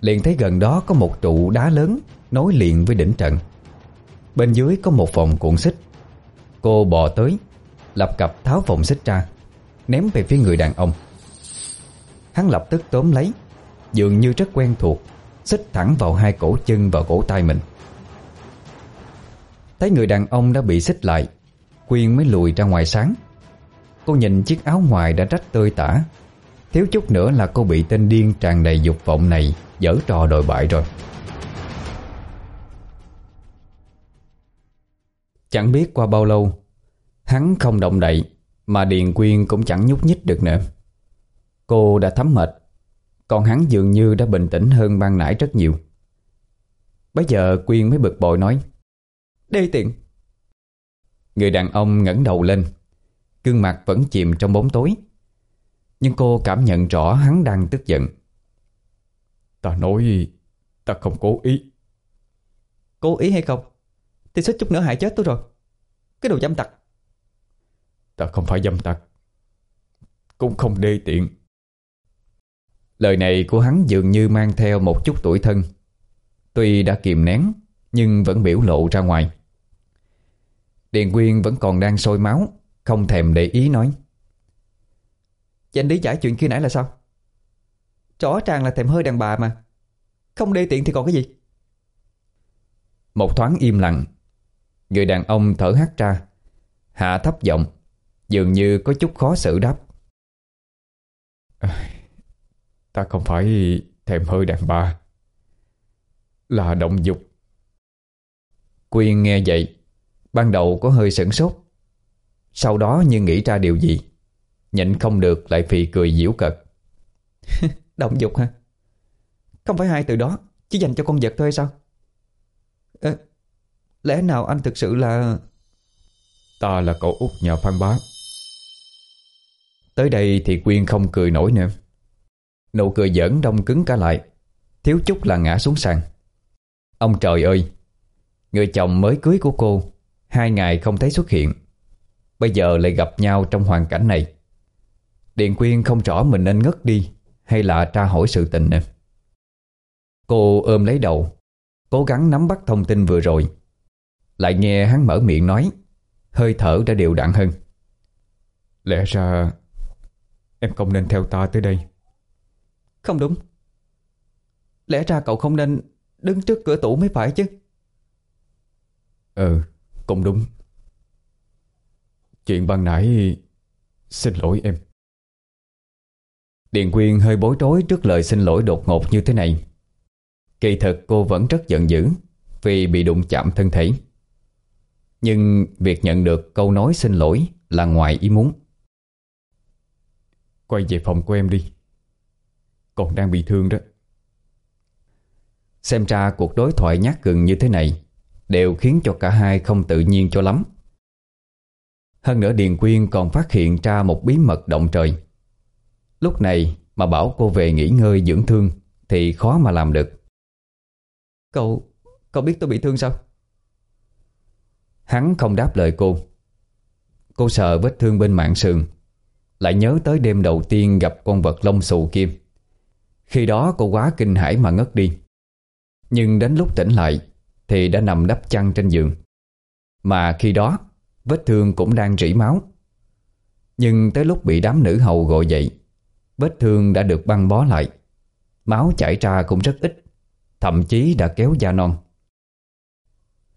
Liền thấy gần đó có một trụ đá lớn Nối liền với đỉnh trận Bên dưới có một phòng cuộn xích. Cô bò tới, Lập cập tháo phòng xích ra, Ném về phía người đàn ông. Hắn lập tức tóm lấy, Dường như rất quen thuộc, Xích thẳng vào hai cổ chân và cổ tay mình. Thấy người đàn ông đã bị xích lại Quyên mới lùi ra ngoài sáng. Cô nhìn chiếc áo ngoài đã rách tơi tả. Thiếu chút nữa là cô bị tên điên tràn đầy dục vọng này, Dở trò đồi bại rồi. Chẳng biết qua bao lâu, Hắn không động đậy Mà Điền Quyên cũng chẳng nhúc nhích được nữa. Cô đã thấm mệt, Còn hắn dường như đã bình tĩnh hơn ban nãy rất nhiều. Bây giờ Quyên mới bực bội nói, Đê tiện Người đàn ông ngẩng đầu lên. Gương mặt vẫn chìm trong bóng tối. Nhưng cô cảm nhận rõ hắn đang tức giận. Ta nói Ta không cố ý. Cố ý hay không? Thì xích chút nữa hại chết tôi rồi. Cái đồ dâm tặc. Ta không phải dâm tặc. Cũng không đê tiện. Lời này của hắn dường như mang theo một chút tuổi thân. Tuy đã kìm nén Nhưng vẫn biểu lộ ra ngoài Điền Quyên vẫn còn đang sôi máu Không thèm để ý nói. Vậy anh lý giải chuyện khi nãy là sao? Rõ ràng là thèm hơi đàn bà mà. Không đê tiện thì còn cái gì? Một thoáng im lặng Người đàn ông thở hắt ra Hạ thấp giọng Dường như có chút khó xử đáp. Ta không phải thèm hơi đàn bà Là động dục. Quyên nghe vậy Ban đầu có hơi sửng sốt. Sau đó như nghĩ ra điều gì Nhịn không được lại phì cười diễu cợt. Động dục hả? Không phải hai từ đó Chỉ dành cho con vật thôi sao? À, Lẽ nào anh thực sự là Ta là cậu út nhà Phan Bá. Tới đây thì Quyên không cười nổi nữa. Nụ cười giỡn đông cứng cả lại Thiếu chút là ngã xuống sàn. Ông trời ơi Người chồng mới cưới của cô Hai ngày không thấy xuất hiện. Bây giờ lại gặp nhau trong hoàn cảnh này. Điện Quyên không rõ mình nên ngất đi Hay là tra hỏi sự tình. Nè Cô ôm lấy đầu Cố gắng nắm bắt thông tin vừa rồi. Lại nghe hắn mở miệng nói Hơi thở đã đều đặn hơn. Lẽ ra Em không nên theo ta tới đây. Không đúng. Lẽ ra cậu không nên Đứng trước cửa tủ mới phải chứ? Ừ cũng đúng. Chuyện ban nãy, Xin lỗi em. Điền Quyên hơi bối rối trước lời xin lỗi đột ngột như thế này. Kỳ thực cô vẫn rất giận dữ Vì bị đụng chạm thân thể. Nhưng việc nhận được câu nói xin lỗi là ngoài ý muốn. Quay về phòng của em đi. Còn đang bị thương đó. Xem ra cuộc đối thoại nhát gừng như thế này Đều khiến cho cả hai không tự nhiên cho lắm. Hơn nữa Điền Quyên còn phát hiện ra một bí mật động trời. Lúc này mà bảo cô về nghỉ ngơi dưỡng thương Thì khó mà làm được. Cậu, cậu biết tôi bị thương sao? Hắn không đáp lời cô. Cô sợ vết thương bên mạng sườn Lại nhớ tới đêm đầu tiên gặp con vật lông xù kia. Khi đó cô quá kinh hãi mà ngất đi. Nhưng đến lúc tỉnh lại thì đã nằm đắp chăn trên giường. Mà khi đó, Vết thương cũng đang rỉ máu. Nhưng tới lúc bị đám nữ hầu gọi dậy, Vết thương đã được băng bó lại. Máu chảy ra cũng rất ít, Thậm chí đã kéo da non.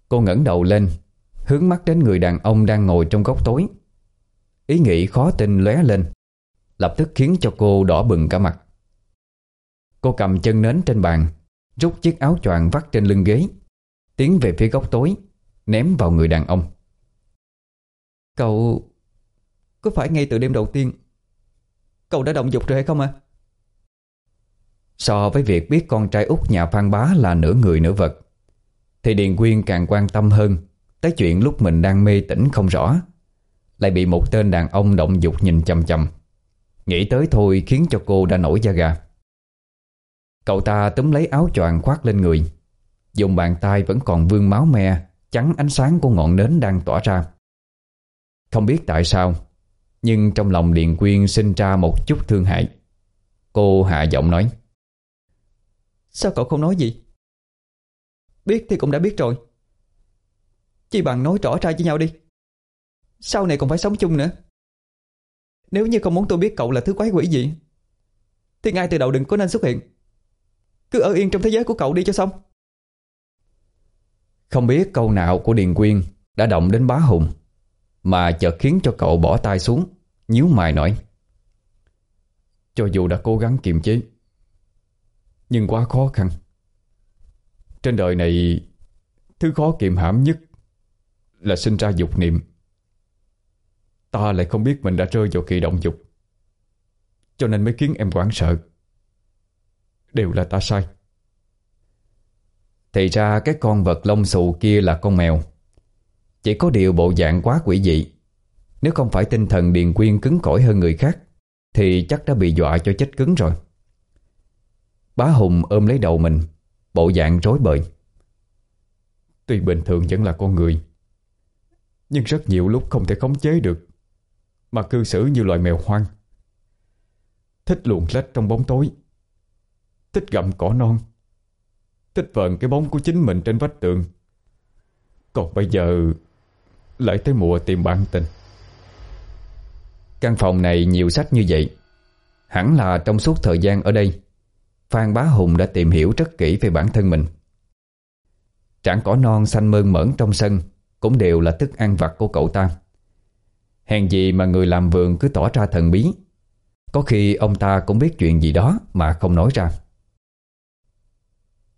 Cô ngẩng đầu lên, Hướng mắt đến người đàn ông đang ngồi trong góc tối. Ý nghĩ khó tin lóe lên, Lập tức khiến cho cô đỏ bừng cả mặt. Cô cầm chân nến trên bàn, Rút chiếc áo choàng vắt trên lưng ghế. Tiến về phía góc tối, Ném vào người đàn ông. Cậu Có phải ngay từ đêm đầu tiên, Cậu đã động dục rồi hay không à So với việc biết con trai út nhà Phan Bá là nửa người nửa vật, Thì Điền Quyên càng quan tâm hơn Tới chuyện lúc mình đang mê tỉnh không rõ, Lại bị một tên đàn ông động dục nhìn chầm chầm Nghĩ tới thôi khiến cho cô đã nổi da gà. Cậu ta túm lấy áo choàng khoác lên người Dùng bàn tay vẫn còn vương máu me Chắn ánh sáng của ngọn nến đang tỏa ra. Không biết tại sao, Nhưng trong lòng Điền Quyên sinh ra một chút thương hại. Cô hạ giọng nói, Sao cậu không nói gì? Biết thì cũng đã biết rồi. Chỉ bằng nói rõ ra với nhau đi. Sau này còn phải sống chung nữa. Nếu như không muốn tôi biết cậu là thứ quái quỷ gì, Thì ngay từ đầu đừng có nên xuất hiện. Cứ ở yên trong thế giới của cậu đi cho xong. Không biết câu nào của Điền Quyên Đã động đến bá hùng, Mà chợt khiến cho cậu bỏ tay xuống, nhíu mày nói, Cho dù đã cố gắng kiềm chế, Nhưng quá khó khăn. Trên đời này, Thứ khó kiềm hãm nhất Là sinh ra dục niệm. Ta lại không biết mình đã rơi vào kỳ động dục, Cho nên mới khiến em hoảng sợ. Đều là ta sai. Thì ra cái con vật lông xù kia là con mèo. Chỉ có điều bộ dạng quá quỷ dị. Nếu không phải tinh thần Điền Quyên cứng cỏi hơn người khác, Thì chắc đã bị dọa cho chết cứng rồi. Bá Hùng ôm lấy đầu mình, Bộ dạng rối bời. Tuy bình thường vẫn là con người, Nhưng rất nhiều lúc không thể khống chế được, Mà cư xử như loài mèo hoang. Thích luồn lách trong bóng tối, Thích gặm cỏ non Thích vờn cái bóng của chính mình trên vách tường. Còn bây giờ Lại tới mùa tìm bạn tình. Căn phòng này nhiều sách như vậy. Hẳn là trong suốt thời gian ở đây, Phan Bá Hùng đã tìm hiểu rất kỹ về bản thân mình. Trảng cỏ non xanh mơn mởn trong sân Cũng đều là thức ăn vặt của cậu ta. Hèn gì mà người làm vườn cứ tỏ ra thần bí. Có khi ông ta cũng biết chuyện gì đó mà không nói ra.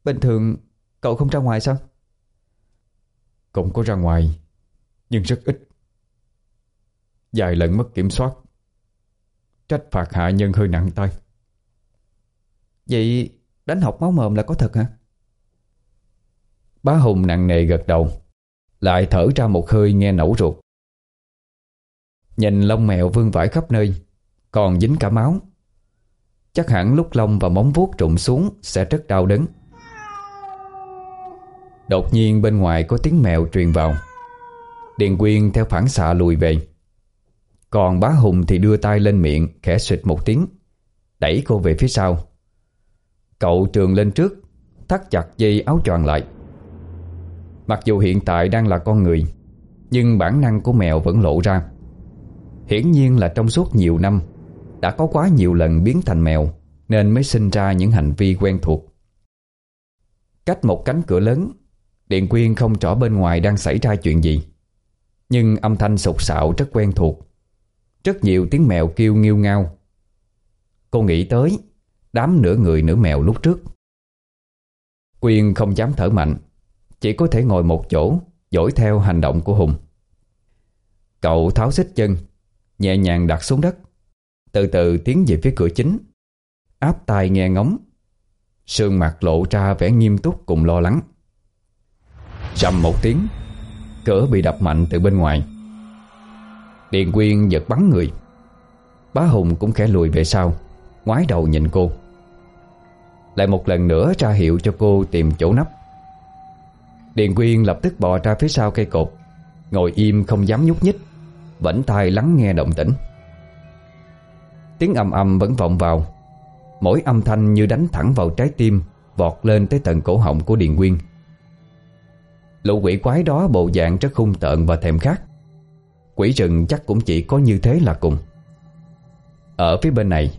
Bình thường cậu không ra ngoài sao? Cũng có ra ngoài Nhưng rất ít. Vài lần mất kiểm soát Trách phạt hạ nhân hơi nặng tay. Vậy đánh học máu mồm là có thật hả? Bá Hùng nặng nề gật đầu Lại thở ra một hơi nghe nổ ruột. Nhìn lông mèo vương vãi khắp nơi Còn dính cả máu. Chắc hẳn lúc lông và móng vuốt trụng xuống Sẽ rất đau đớn Đột nhiên bên ngoài có tiếng mèo truyền vào. Điền Quyên theo phản xạ lùi về. Còn bá Hùng thì đưa tay lên miệng, Khẽ xịt một tiếng. Đẩy cô về phía sau. Cậu trường lên trước, Thắt chặt dây áo choàng lại. Mặc dù hiện tại đang là con người, Nhưng bản năng của mèo vẫn lộ ra. Hiển nhiên là trong suốt nhiều năm, Đã có quá nhiều lần biến thành mèo, Nên mới sinh ra những hành vi quen thuộc. Cách một cánh cửa lớn Điện quyên không rõ bên ngoài đang xảy ra chuyện gì. Nhưng âm thanh sục sạo rất quen thuộc. Rất nhiều tiếng mèo kêu nghiêu ngao. Cô nghĩ tới Đám nửa người nửa mèo lúc trước. Quyên không dám thở mạnh, Chỉ có thể ngồi một chỗ, Dõi theo hành động của Hùng. Cậu tháo xích chân, Nhẹ nhàng đặt xuống đất. Từ từ tiến về phía cửa chính. Áp tai nghe ngóng. Sương mặt lộ ra vẻ nghiêm túc cùng lo lắng chầm một tiếng Cửa bị đập mạnh từ bên ngoài. Điền Quyên giật bắn người. Bá Hùng cũng khẽ lùi về sau, Ngoái đầu nhìn cô. Lại một lần nữa ra hiệu cho cô tìm chỗ nấp. Điền Quyên lập tức bò ra phía sau cây cột, Ngồi im không dám nhúc nhích, Vẫn tai lắng nghe động tĩnh. Tiếng âm âm vẫn vọng vào, Mỗi âm thanh như đánh thẳng vào trái tim Vọt lên tới tận cổ họng của Điền Quyên. Lũ quỷ quái đó bộ dạng rất hung tợn và thèm khát. Quỷ rừng chắc cũng chỉ có như thế là cùng. Ở phía bên này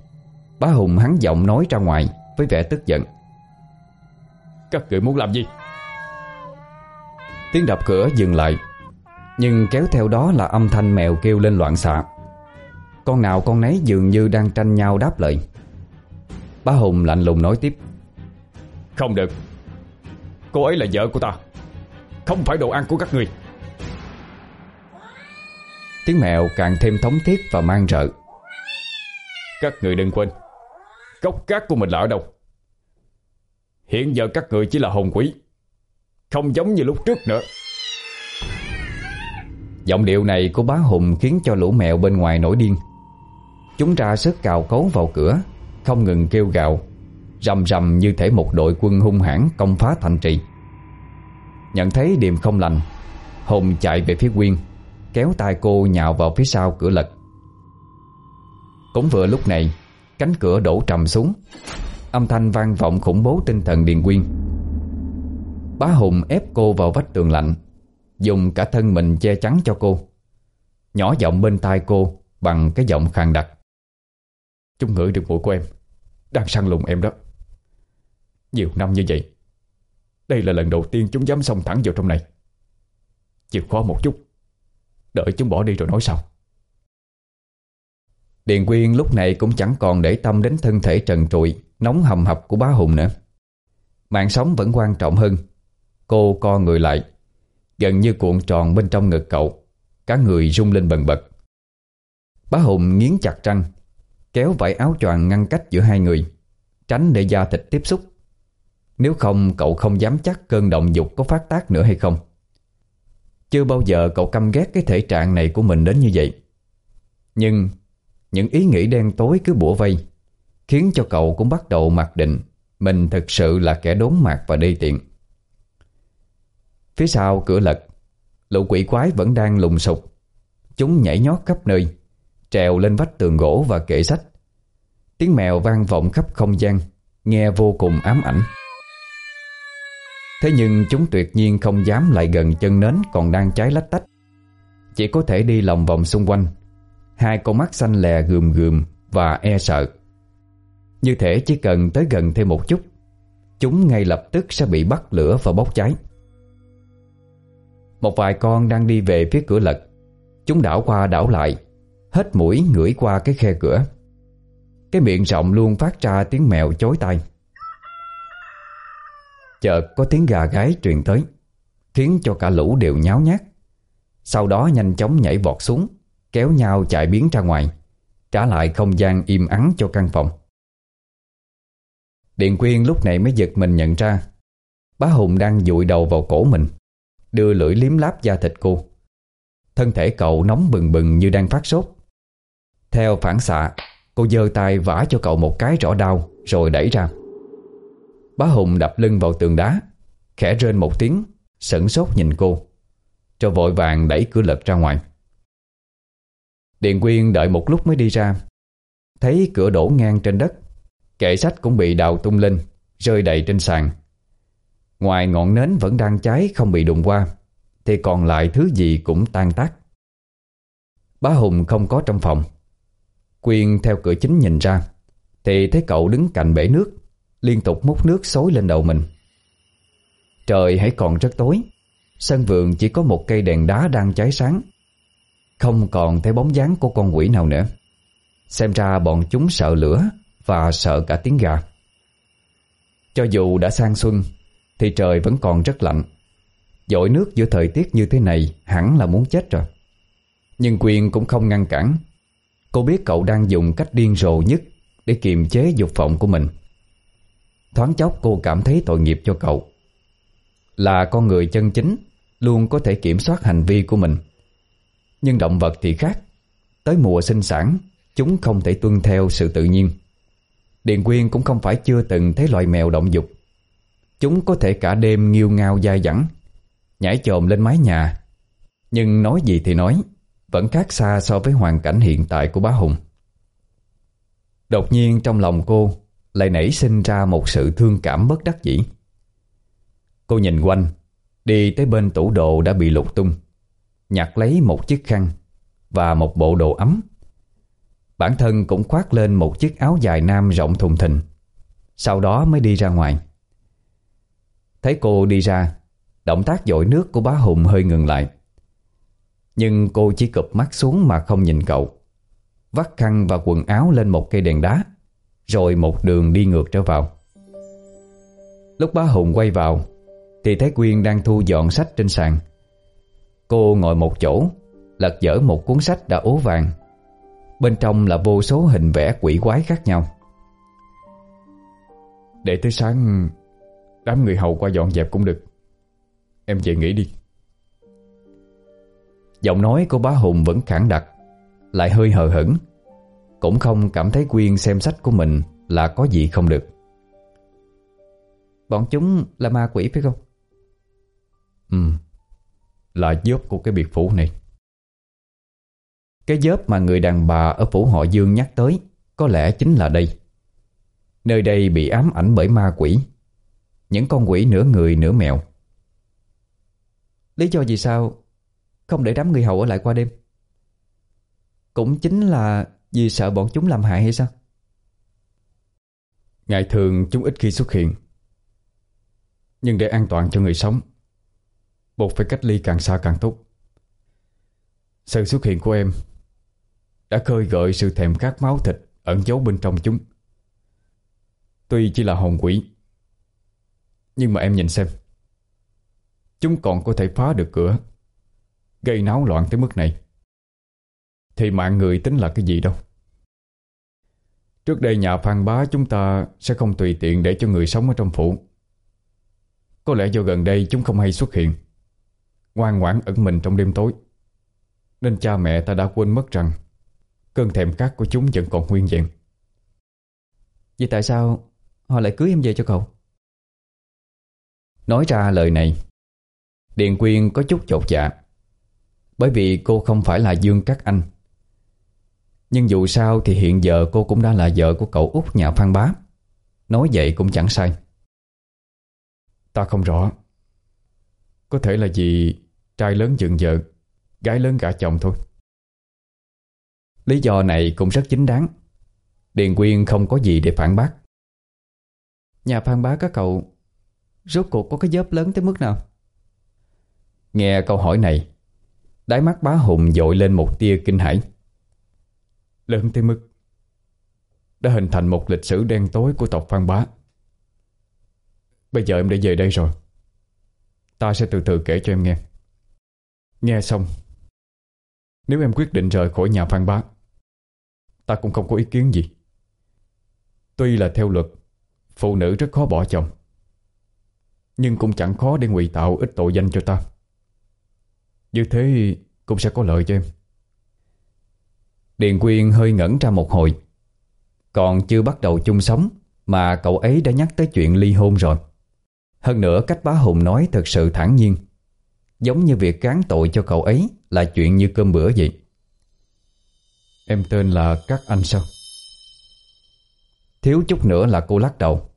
Bá Hùng hắn giọng nói ra ngoài Với vẻ tức giận. Các người muốn làm gì? Tiếng đập cửa dừng lại Nhưng kéo theo đó là âm thanh mèo kêu lên loạn xạ. Con nào con nấy dường như đang tranh nhau đáp lời. Bá Hùng lạnh lùng nói tiếp. Không được. Cô ấy là vợ của ta không phải đồ ăn của các người. Tiếng mèo càng thêm thống thiết và mang rợ. Các người đừng quên, Gốc cát của mình là ở đâu? Hiện giờ các người chỉ là hồn quỷ, Không giống như lúc trước nữa. Giọng điệu này của bá Hùng khiến cho lũ mèo bên ngoài nổi điên. Chúng ra sức cào cấu vào cửa, Không ngừng kêu gào, Rầm rầm như thể một đội quân hung hãn công phá thành trì. Nhận thấy điểm không lành, Hùng chạy về phía Quyên, Kéo tay cô nhào vào phía sau cửa lật. Cũng vừa lúc này, Cánh cửa đổ trầm xuống. Âm thanh vang vọng khủng bố tinh thần Điền Quyên. Bá Hùng ép cô vào vách tường lạnh, Dùng cả thân mình che chắn cho cô. Nhỏ giọng bên tai cô Bằng cái giọng khàn đặc. Chúng ngửi được mũi của em, Đang săn lùng em đó. Nhiều năm như vậy đây là lần đầu tiên chúng dám xông thẳng vào trong này. Chịu khó một chút. Đợi chúng bỏ đi rồi nói sau. Điền Quyên lúc này cũng chẳng còn để tâm đến thân thể trần trụi, Nóng hầm hập của bá Hùng nữa. Mạng sống vẫn quan trọng hơn. Cô co người lại, Gần như cuộn tròn bên trong ngực cậu. Cả người rung lên bần bật. Bá Hùng nghiến chặt răng, Kéo vải áo choàng ngăn cách giữa hai người, Tránh để da thịt tiếp xúc. Nếu không, cậu không dám chắc cơn động dục có phát tác nữa hay không. Chưa bao giờ cậu căm ghét cái thể trạng này của mình đến như vậy. Nhưng những ý nghĩ đen tối cứ bủa vây, Khiến cho cậu cũng bắt đầu mặc định Mình thực sự là kẻ đốn mạc và đê tiện. Phía sau cửa lật, Lũ quỷ quái vẫn đang lùng sục. Chúng nhảy nhót khắp nơi, Trèo lên vách tường gỗ và kệ sách. Tiếng mèo vang vọng khắp không gian, Nghe vô cùng ám ảnh. Thế nhưng chúng tuyệt nhiên không dám lại gần chân nến còn đang cháy lách tách. Chỉ có thể đi lòng vòng xung quanh. Hai con mắt xanh lè gườm gườm và e sợ. Như thể chỉ cần tới gần thêm một chút, Chúng ngay lập tức sẽ bị bắt lửa và bốc cháy. Một vài con đang đi về phía cửa lật. Chúng đảo qua đảo lại, Hết mũi ngửi qua cái khe cửa. Cái miệng rộng luôn phát ra tiếng mèo chối tai. Chợt có tiếng gà gái truyền tới, Khiến cho cả lũ đều nháo nhác. Sau đó nhanh chóng nhảy vọt xuống, Kéo nhau chạy biến ra ngoài, Trả lại không gian im ắng cho căn phòng. Điện Quyên lúc này mới giật mình nhận ra, Bá Hùng đang dụi đầu vào cổ mình, Đưa lưỡi liếm láp da thịt cô. Thân thể cậu nóng bừng bừng như đang phát sốt. Theo phản xạ, Cô giơ tay vả cho cậu một cái rõ đau, Rồi đẩy ra. Bá Hùng đập lưng vào tường đá, Khẽ rên một tiếng, Sửng sốt nhìn cô, Cho vội vàng đẩy cửa lật ra ngoài. Điện Quyên đợi một lúc mới đi ra. Thấy cửa đổ ngang trên đất, Kệ sách cũng bị đào tung lên, Rơi đầy trên sàn. Ngoài ngọn nến vẫn đang cháy, không bị đụng qua, Thì còn lại thứ gì cũng tan tác. Bá Hùng không có trong phòng. Quyên theo cửa chính nhìn ra, Thì thấy cậu đứng cạnh bể nước. Liên tục múc nước xối lên đầu mình. Trời hãy còn rất tối, Sân vườn chỉ có một cây đèn đá đang cháy sáng, Không còn thấy bóng dáng của con quỷ nào nữa. Xem ra bọn chúng sợ lửa Và sợ cả tiếng gà. Cho dù đã sang xuân, Thì trời vẫn còn rất lạnh. Dội nước giữa thời tiết như thế này Hẳn là muốn chết rồi. Nhưng Quyên cũng không ngăn cản. Cô biết cậu đang dùng cách điên rồ nhất Để kiềm chế dục vọng của mình. Thoáng chốc cô cảm thấy tội nghiệp cho cậu. Là con người chân chính, Luôn có thể kiểm soát hành vi của mình. Nhưng động vật thì khác. Tới mùa sinh sản, Chúng không thể tuân theo sự tự nhiên. Điện Quyên cũng không phải chưa từng thấy loài mèo động dục. Chúng có thể cả đêm nghiêu ngao dai dẳng, Nhảy chồm lên mái nhà. Nhưng nói gì thì nói, Vẫn khác xa so với hoàn cảnh hiện tại của bá Hùng. Đột nhiên trong lòng cô lại nảy sinh ra một sự thương cảm bất đắc dĩ. Cô nhìn quanh, đi tới bên tủ đồ đã bị lục tung, nhặt lấy một chiếc khăn và một bộ đồ ấm. Bản thân cũng khoác lên một chiếc áo dài nam rộng thùng thình, sau đó mới đi ra ngoài. Thấy cô đi ra, động tác dội nước của bá Hùng hơi ngừng lại. Nhưng cô chỉ cụp mắt xuống mà không nhìn cậu. Vắt khăn và quần áo lên một cây đèn đá rồi một đường đi ngược trở vào. Lúc bá Hùng quay vào, Thì thấy Quyên đang thu dọn sách trên sàn. Cô ngồi một chỗ, Lật dở một cuốn sách đã ố vàng. Bên trong là vô số hình vẽ quỷ quái khác nhau. Để tới sáng, Đám người hầu qua dọn dẹp cũng được. Em về nghỉ đi. Giọng nói của bá Hùng vẫn khẳng đặc, Lại hơi hờ hững cũng không cảm thấy Quyên xem sách của mình Là có gì không được. Bọn chúng là ma quỷ phải không? Ừ Là dớp của cái biệt phủ này. Cái dớp mà người đàn bà Ở phủ họ Dương nhắc tới, Có lẽ chính là đây. Nơi đây bị ám ảnh bởi ma quỷ. Những con quỷ nửa người nửa mèo. Lý do gì sao Không để đám người hầu ở lại qua đêm? Cũng chính là vì sợ bọn chúng làm hại hay sao? Ngày thường chúng ít khi xuất hiện. Nhưng để an toàn cho người sống, Buộc phải cách ly càng xa càng tốt. Sự xuất hiện của em Đã khơi gợi sự thèm khát máu thịt Ẩn giấu bên trong chúng. Tuy chỉ là hồn quỷ, Nhưng mà em nhìn xem, Chúng còn có thể phá được cửa, Gây náo loạn tới mức này thì mạng người tính là cái gì đâu Trước đây nhà Phan Bá chúng ta sẽ không tùy tiện để cho người sống ở trong phủ. Có lẽ do gần đây chúng không hay xuất hiện. Ngoan ngoãn ẩn mình trong đêm tối. Nên cha mẹ ta đã quên mất rằng cơn thèm khát của chúng vẫn còn nguyên vẹn. Vậy tại sao họ lại cưới em về cho cậu? Nói ra lời này Điền Quyên có chút chột dạ Bởi vì cô không phải là Dương Cát Anh nhưng dù sao thì hiện giờ cô cũng đã là vợ của cậu út nhà Phan Bá. Nói vậy cũng chẳng sai. Ta không rõ. Có thể là vì trai lớn dựng vợ, Gái lớn gả chồng thôi. Lý do này cũng rất chính đáng. Điền Quyên không có gì để phản bác. Nhà Phan Bá các cậu, Rốt cuộc có cái dớp lớn tới mức nào? Nghe câu hỏi này, Đáy mắt bá hùng dội lên một tia kinh hãi. Lớn tới mức Đã hình thành một lịch sử đen tối của tộc Phan Bá. Bây giờ em đã về đây rồi. Ta sẽ từ từ kể cho em nghe. Nghe xong, Nếu em quyết định rời khỏi nhà Phan Bá, Ta cũng không có ý kiến gì. Tuy là theo luật, Phụ nữ rất khó bỏ chồng, Nhưng cũng chẳng khó để ngụy tạo ít tội danh cho ta. Như thế cũng sẽ có lợi cho em. Điền Quyên hơi ngẩn ra một hồi. Còn chưa bắt đầu chung sống Mà cậu ấy đã nhắc tới chuyện ly hôn rồi. Hơn nữa cách bá Hùng nói thật sự thản nhiên Giống như việc cán tội cho cậu ấy Là chuyện như cơm bữa vậy. Em tên là Các Anh sao? Thiếu chút nữa là cô lắc đầu.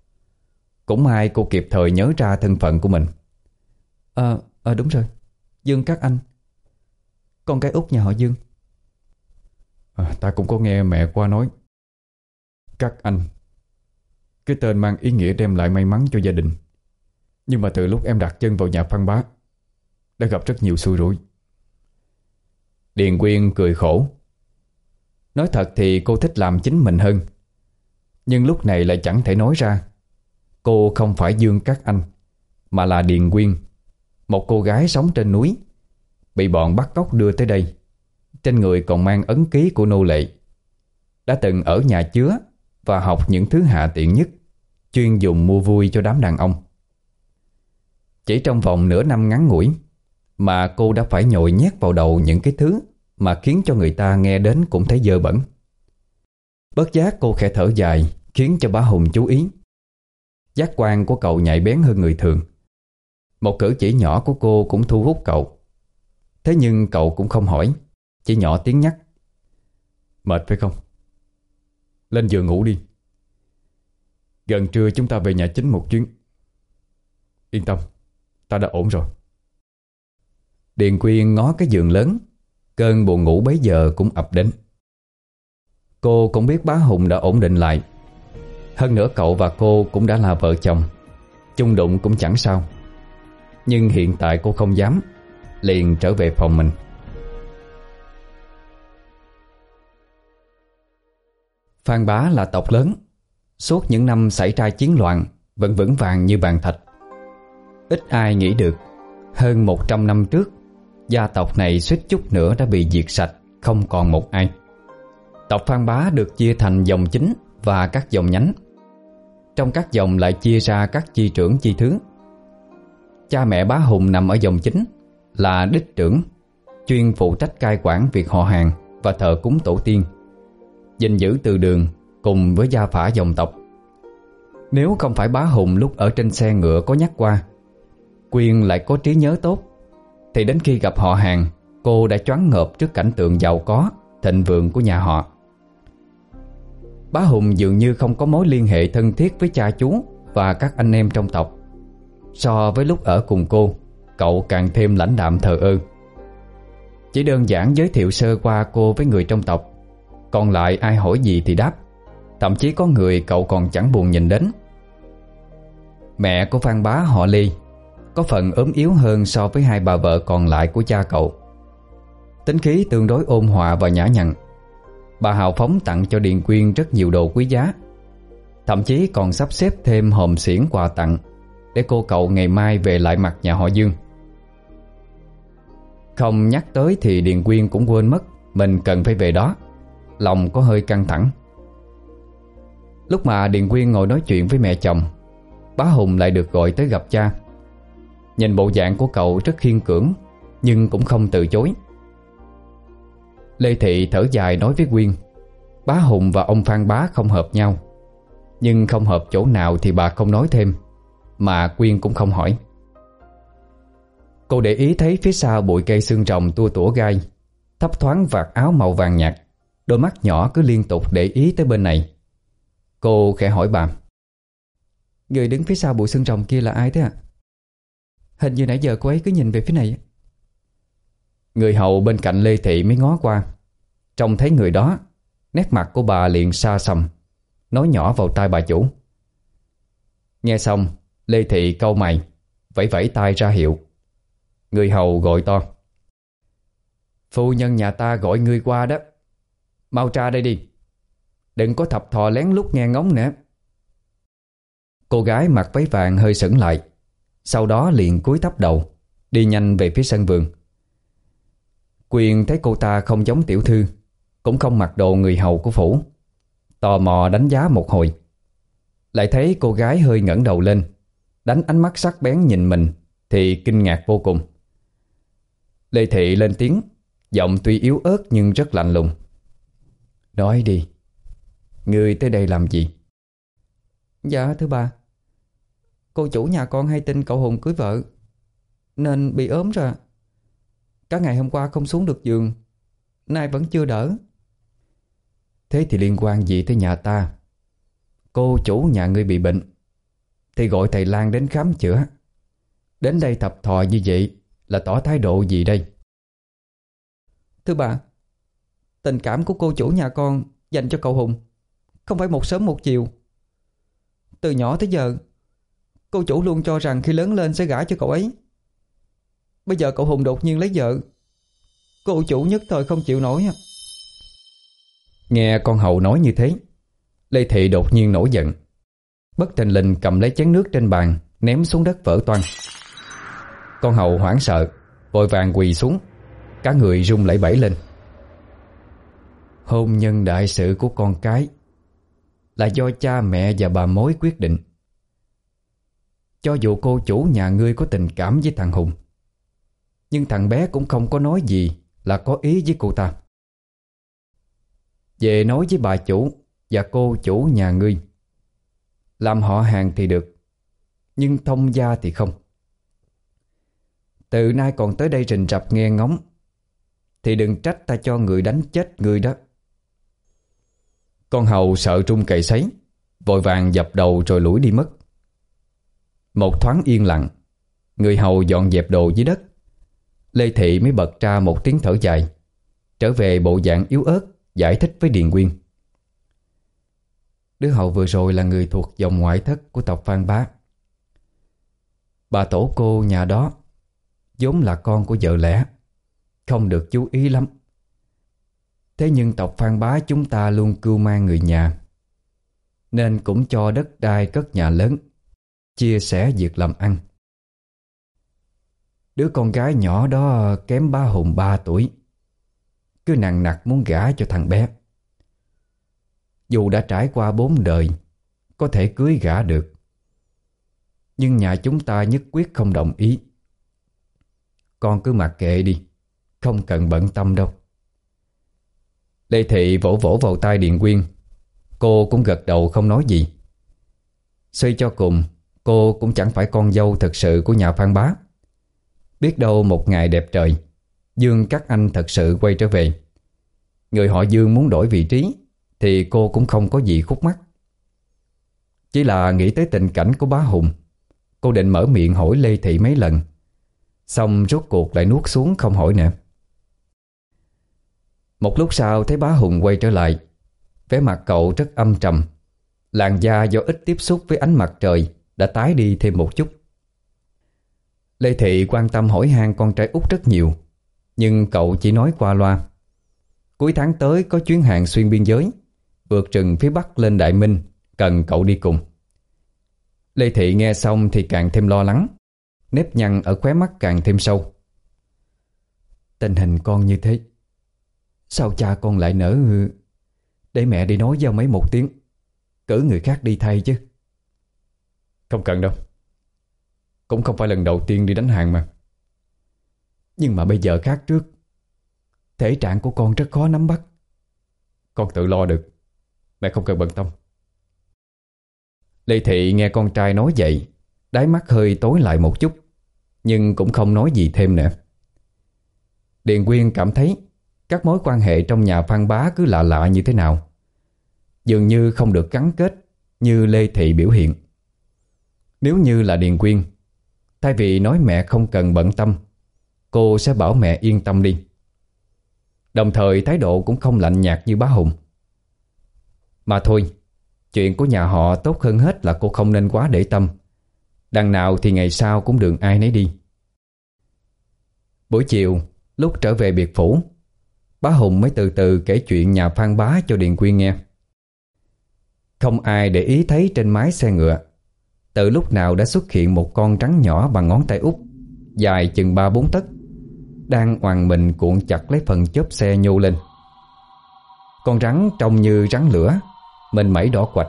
Cũng may cô kịp thời nhớ ra thân phận của mình. Ờ, à, đúng rồi Dương các anh. Con cái út nhà họ Dương à, Ta cũng có nghe mẹ qua nói. Các anh Cái tên mang ý nghĩa đem lại may mắn cho gia đình. Nhưng mà từ lúc em đặt chân vào nhà Phan Bá Đã gặp rất nhiều xui rủi. Điền Quyên cười khổ. Nói thật thì cô thích làm chính mình hơn. Nhưng lúc này lại chẳng thể nói ra. Cô không phải Dương Các Anh Mà là Điền Quyên Một cô gái sống trên núi Bị bọn bắt cóc đưa tới đây. Trên người còn mang ấn ký của nô lệ. Đã từng ở nhà chứa Và học những thứ hạ tiện nhất, Chuyên dùng mua vui cho đám đàn ông. Chỉ trong vòng nửa năm ngắn ngủi Mà cô đã phải nhồi nhét vào đầu những cái thứ Mà khiến cho người ta nghe đến cũng thấy dơ bẩn. Bất giác cô khẽ thở dài, Khiến cho bá Hùng chú ý. Giác quan của cậu nhạy bén hơn người thường. Một cử chỉ nhỏ của cô cũng thu hút cậu. Thế nhưng cậu cũng không hỏi. Chỉ nhỏ tiếng nhắc. Mệt phải không? Lên giường ngủ đi. Gần trưa chúng ta về nhà chính một chuyến. Yên tâm, Ta đã ổn rồi. Điền Quyên ngó cái giường lớn. Cơn buồn ngủ bấy giờ cũng ập đến. Cô cũng biết bá Hùng đã ổn định lại. Hơn nữa cậu và cô cũng đã là vợ chồng. Chung đụng cũng chẳng sao. Nhưng hiện tại cô không dám, Liền trở về phòng mình. Phan Bá là tộc lớn. Suốt những năm xảy ra chiến loạn, Vẫn vững vàng như bàn thạch. Ít ai nghĩ được, Hơn 100 năm trước, Gia tộc này suýt chút nữa đã bị diệt sạch, Không còn một ai. Tộc Phan Bá được chia thành dòng chính Và các dòng nhánh. Trong các dòng lại chia ra các chi trưởng chi thứ. Cha mẹ bá Hùng nằm ở dòng chính, Là đích trưởng, Chuyên phụ trách cai quản việc họ hàng Và thờ cúng tổ tiên gìn giữ từ đường Cùng với gia phả dòng tộc. Nếu không phải bá Hùng lúc ở trên xe ngựa có nhắc qua, Quyên lại có trí nhớ tốt, Thì đến khi gặp họ hàng, Cô đã choáng ngợp trước cảnh tượng giàu có, Thịnh vượng của nhà họ. Bá Hùng dường như không có mối liên hệ thân thiết với cha chú Và các anh em trong tộc. So với lúc ở cùng cô, Cậu càng thêm lãnh đạm thờ ơ. Chỉ đơn giản giới thiệu sơ qua cô với người trong tộc. Còn lại ai hỏi gì thì đáp. Thậm chí có người cậu còn chẳng buồn nhìn đến. Mẹ của Phan Bá họ Ly Có phần ốm yếu hơn so với hai bà vợ còn lại của cha cậu. Tính khí tương đối ôn hòa và nhã nhặn. Bà hào phóng tặng cho Điền Quyên rất nhiều đồ quý giá. Thậm chí còn sắp xếp thêm hòm xiển quà tặng Để cô cậu ngày mai về lại mặt nhà họ Dương. Không nhắc tới thì Điền Quyên cũng quên mất Mình cần phải về đó. Lòng có hơi căng thẳng. Lúc mà Điền Quyên ngồi nói chuyện với mẹ chồng, Bá Hùng lại được gọi tới gặp cha. Nhìn bộ dạng của cậu rất khiên cưỡng, Nhưng cũng không từ chối. Lê Thị thở dài nói với Quyên, Bá Hùng và ông Phan Bá không hợp nhau, Nhưng không hợp chỗ nào thì bà không nói thêm, Mà Quyên cũng không hỏi. Cô để ý thấy phía sau bụi cây xương rồng tua tủa gai, Thấp thoáng vạt áo màu vàng nhạt. Đôi mắt nhỏ cứ liên tục để ý tới bên này. Cô khẽ hỏi bà, Người đứng phía sau bụi xương rồng kia là ai thế ạ? Hình như nãy giờ cô ấy cứ nhìn về phía này. Người hầu bên cạnh Lê Thị mới ngó qua. Trông thấy người đó, Nét mặt của bà liền xa xăm Nói nhỏ vào tai bà chủ. Nghe xong, Lê Thị câu mày, Vẫy vẫy tay ra hiệu. Người hầu gọi to, Phu nhân nhà ta gọi ngươi qua đó. Mau tra đây đi. Đừng có thập thò lén lút nghe ngóng nữa. Cô gái mặc váy vàng hơi sững lại. Sau đó liền cúi thấp đầu, Đi nhanh về phía sân vườn. Quyền thấy cô ta không giống tiểu thư, Cũng không mặc đồ người hầu của phủ. Tò mò đánh giá một hồi. Lại thấy cô gái hơi ngẩng đầu lên, Đánh ánh mắt sắc bén nhìn mình Thì kinh ngạc vô cùng. Lê Thị lên tiếng, Giọng tuy yếu ớt nhưng rất lạnh lùng. Nói đi. Người tới đây làm gì? Dạ thưa bà. Cô chủ nhà con hay tin cậu Hùng cưới vợ Nên bị ốm rồi. Cả ngày hôm qua không xuống được giường Nay vẫn chưa đỡ. Thế thì liên quan gì tới nhà ta? Cô chủ nhà ngươi bị bệnh Thì gọi thầy Lan đến khám chữa. Đến đây thập thò như vậy Là tỏ thái độ gì đây? Thưa bà Tình cảm của cô chủ nhà con Dành cho cậu Hùng. Không phải một sớm một chiều. Từ nhỏ tới giờ, Cô chủ luôn cho rằng khi lớn lên sẽ gả cho cậu ấy. Bây giờ cậu Hùng đột nhiên lấy vợ. Cô chủ nhất thời không chịu nổi à. Nghe con hậu nói như thế, Lê Thị đột nhiên nổi giận. Bất tình lình cầm lấy chén nước trên bàn, Ném xuống đất vỡ toan Con hậu hoảng sợ, Vội vàng quỳ xuống. Cả người rung lẩy bẩy lên. Hôn nhân đại sự của con cái Là do cha mẹ và bà mối quyết định. Cho dù cô chủ nhà ngươi có tình cảm với thằng Hùng, Nhưng thằng bé cũng không có nói gì Là có ý với cô ta. Về nói với bà chủ Và cô chủ nhà ngươi, Làm họ hàng thì được, Nhưng thông gia thì không. Từ nay còn tới đây rình rập nghe ngóng, Thì đừng trách ta cho người đánh chết người đó. Con hầu sợ trung cậy sấy, Vội vàng dập đầu rồi lủi đi mất. Một thoáng yên lặng, Người hầu dọn dẹp đồ dưới đất. Lê Thị mới bật ra một tiếng thở dài, Trở về bộ dạng yếu ớt, Giải thích với Điền Quyên Đứa hầu vừa rồi là người thuộc dòng ngoại thất của tộc Phan Bá. Bà tổ cô nhà đó, vốn là con của vợ lẽ, Không được chú ý lắm. Thế nhưng tộc Phan Bá chúng ta luôn cưu mang người nhà, Nên cũng cho đất đai cất nhà lớn, Chia sẻ việc làm ăn. Đứa con gái nhỏ đó kém ba hùng ba tuổi, Cứ nặng nặc muốn gả cho thằng bé. Dù đã trải qua bốn đời, Có thể cưới gả được, Nhưng nhà chúng ta nhất quyết không đồng ý. Con cứ mặc kệ đi, Không cần bận tâm đâu. Lê Thị vỗ vỗ vào tay Điện Quyên. Cô cũng gật đầu không nói gì. Suy cho cùng, Cô cũng chẳng phải con dâu thật sự của nhà Phan Bá. Biết đâu một ngày đẹp trời, Dương các anh thật sự quay trở về. Người họ Dương muốn đổi vị trí, Thì cô cũng không có gì khúc mắc. Chỉ là nghĩ tới tình cảnh của bá Hùng, Cô định mở miệng hỏi Lê Thị mấy lần. Xong rốt cuộc lại nuốt xuống không hỏi nữa. Một lúc sau, thấy bá Hùng quay trở lại. Vẻ mặt cậu rất âm trầm. Làn da do ít tiếp xúc với ánh mặt trời Đã tái đi thêm một chút. Lê Thị quan tâm hỏi han con trai út rất nhiều, Nhưng cậu chỉ nói qua loa. Cuối tháng tới có chuyến hàng xuyên biên giới, Vượt rừng phía Bắc lên Đại Minh, Cần cậu đi cùng. Lê Thị nghe xong thì càng thêm lo lắng, Nếp nhăn ở khóe mắt càng thêm sâu. Tình hình con như thế Sao cha con lại nở Để mẹ đi nói với ông ấy một tiếng. Cử người khác đi thay chứ. Không cần đâu. Cũng không phải lần đầu tiên đi đánh hàng mà. Nhưng mà bây giờ khác trước. Thể trạng của con rất khó nắm bắt. Con tự lo được. Mẹ không cần bận tâm. Lê Thị nghe con trai nói vậy Đáy mắt hơi tối lại một chút Nhưng cũng không nói gì thêm nữa. Điền Quyên cảm thấy các mối quan hệ trong nhà Phan Bá cứ lạ lạ như thế nào. Dường như không được gắn kết Như Lê Thị biểu hiện. Nếu như là Điền Quyên, Thay vì nói mẹ không cần bận tâm, Cô sẽ bảo mẹ yên tâm đi. Đồng thời thái độ cũng không lạnh nhạt như bá Hùng. Mà thôi, Chuyện của nhà họ tốt hơn hết là cô không nên quá để tâm. Đằng nào thì ngày sau cũng đường ai nấy đi. Buổi chiều, Lúc trở về biệt phủ Bá Hùng mới từ từ kể chuyện nhà Phan Bá cho Điền Quyên nghe. Không ai để ý thấy trên mái xe ngựa. Từ lúc nào đã xuất hiện một con trắng nhỏ bằng ngón tay út, Dài chừng 3-4 tấc, Đang oằn mình cuộn chặt lấy phần chớp xe nhô lên. Con rắn trông như rắn lửa Mình mẩy đỏ quạch,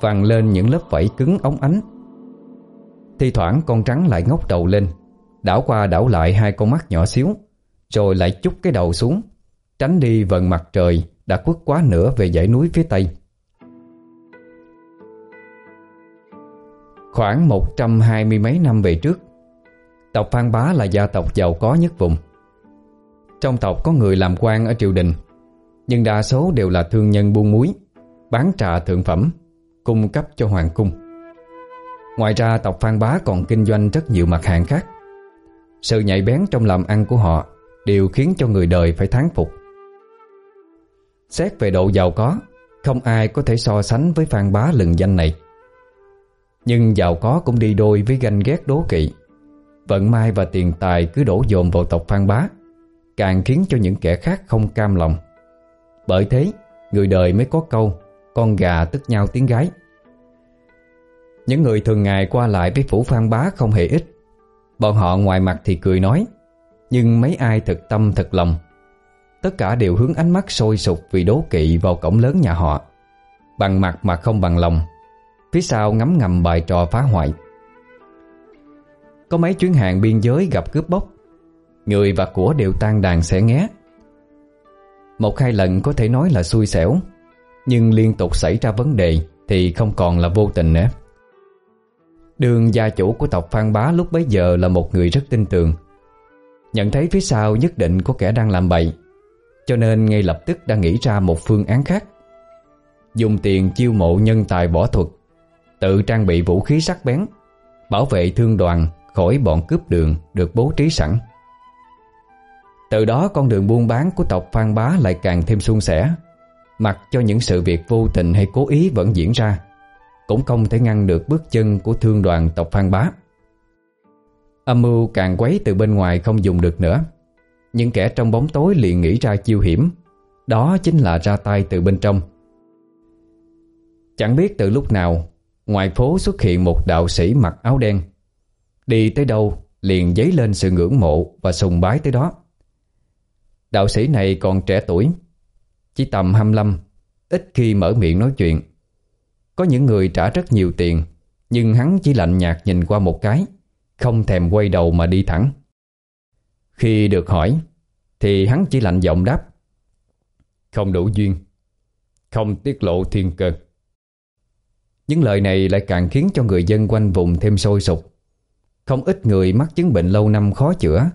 Vàng lên những lớp vảy cứng ống ánh. Thi thoảng con rắn lại ngóc đầu lên, Đảo qua đảo lại hai con mắt nhỏ xíu, Rồi lại chúc cái đầu xuống. Tránh đi vần mặt trời, Đã khuất quá nửa về dãy núi phía tây. Khoảng một trăm hai mươi mấy năm về trước, Tộc Phan Bá là gia tộc giàu có nhất vùng. Trong tộc có người làm quan ở triều đình, Nhưng đa số đều là thương nhân buôn muối, Bán trà thượng phẩm, Cung cấp cho hoàng cung. Ngoài ra, tộc Phan Bá còn kinh doanh rất nhiều mặt hàng khác. Sự nhạy bén trong làm ăn của họ, Đều khiến cho người đời phải thán phục. Xét về độ giàu có, Không ai có thể so sánh với Phan Bá lừng danh này. Nhưng giàu có cũng đi đôi với ganh ghét đố kỵ. Vận may và tiền tài cứ đổ dồn vào tộc Phan Bá, Càng khiến cho những kẻ khác không cam lòng. Bởi thế, Người đời mới có câu, Con gà tức nhau tiếng gái. Những người thường ngày qua lại với Phủ Phan Bá không hề ít. Bọn họ ngoài mặt thì cười nói, Nhưng mấy ai thực tâm thật lòng Tất cả đều hướng ánh mắt sôi sục vì đố kỵ vào cổng lớn nhà họ. Bằng mặt mà không bằng lòng, Phía sau ngắm ngầm bài trò phá hoại. Có mấy chuyến hàng biên giới gặp cướp bóc, Người và của đều tan đàn sẽ nghé. Một hai lần có thể nói là xui xẻo, Nhưng liên tục xảy ra vấn đề Thì không còn là vô tình nữa. Đường gia chủ của tộc Phan Bá lúc bấy giờ là một người rất tin tưởng, Nhận thấy phía sau nhất định có kẻ đang làm bậy. Cho nên ngay lập tức đã nghĩ ra một phương án khác Dùng tiền chiêu mộ nhân tài võ thuật, Tự trang bị vũ khí sắc bén, Bảo vệ thương đoàn khỏi bọn cướp đường được bố trí sẵn Từ đó con đường buôn bán của tộc Phan Bá lại càng thêm suôn sẻ Mặc cho những sự việc vô tình hay cố ý vẫn diễn ra, cũng không thể ngăn được bước chân của thương đoàn tộc Phan Bá. Âm mưu càng quấy từ bên ngoài không dùng được nữa. Những kẻ trong bóng tối liền nghĩ ra chiêu hiểm, đó chính là ra tay từ bên trong. Chẳng biết từ lúc nào, ngoài phố xuất hiện một đạo sĩ mặc áo đen. Đi tới đâu liền dấy lên sự ngưỡng mộ và sùng bái tới đó. Đạo sĩ này còn trẻ tuổi, chỉ tầm 25, ít khi mở miệng nói chuyện. Có những người trả rất nhiều tiền Nhưng hắn chỉ lạnh nhạt nhìn qua một cái Không thèm quay đầu mà đi thẳng khi được hỏi, Thì hắn chỉ lạnh giọng đáp, Không đủ duyên, Không tiết lộ thiên cơ. Những lời này lại càng khiến cho người dân quanh vùng thêm sôi sục. Không ít người mắc chứng bệnh lâu năm khó chữa,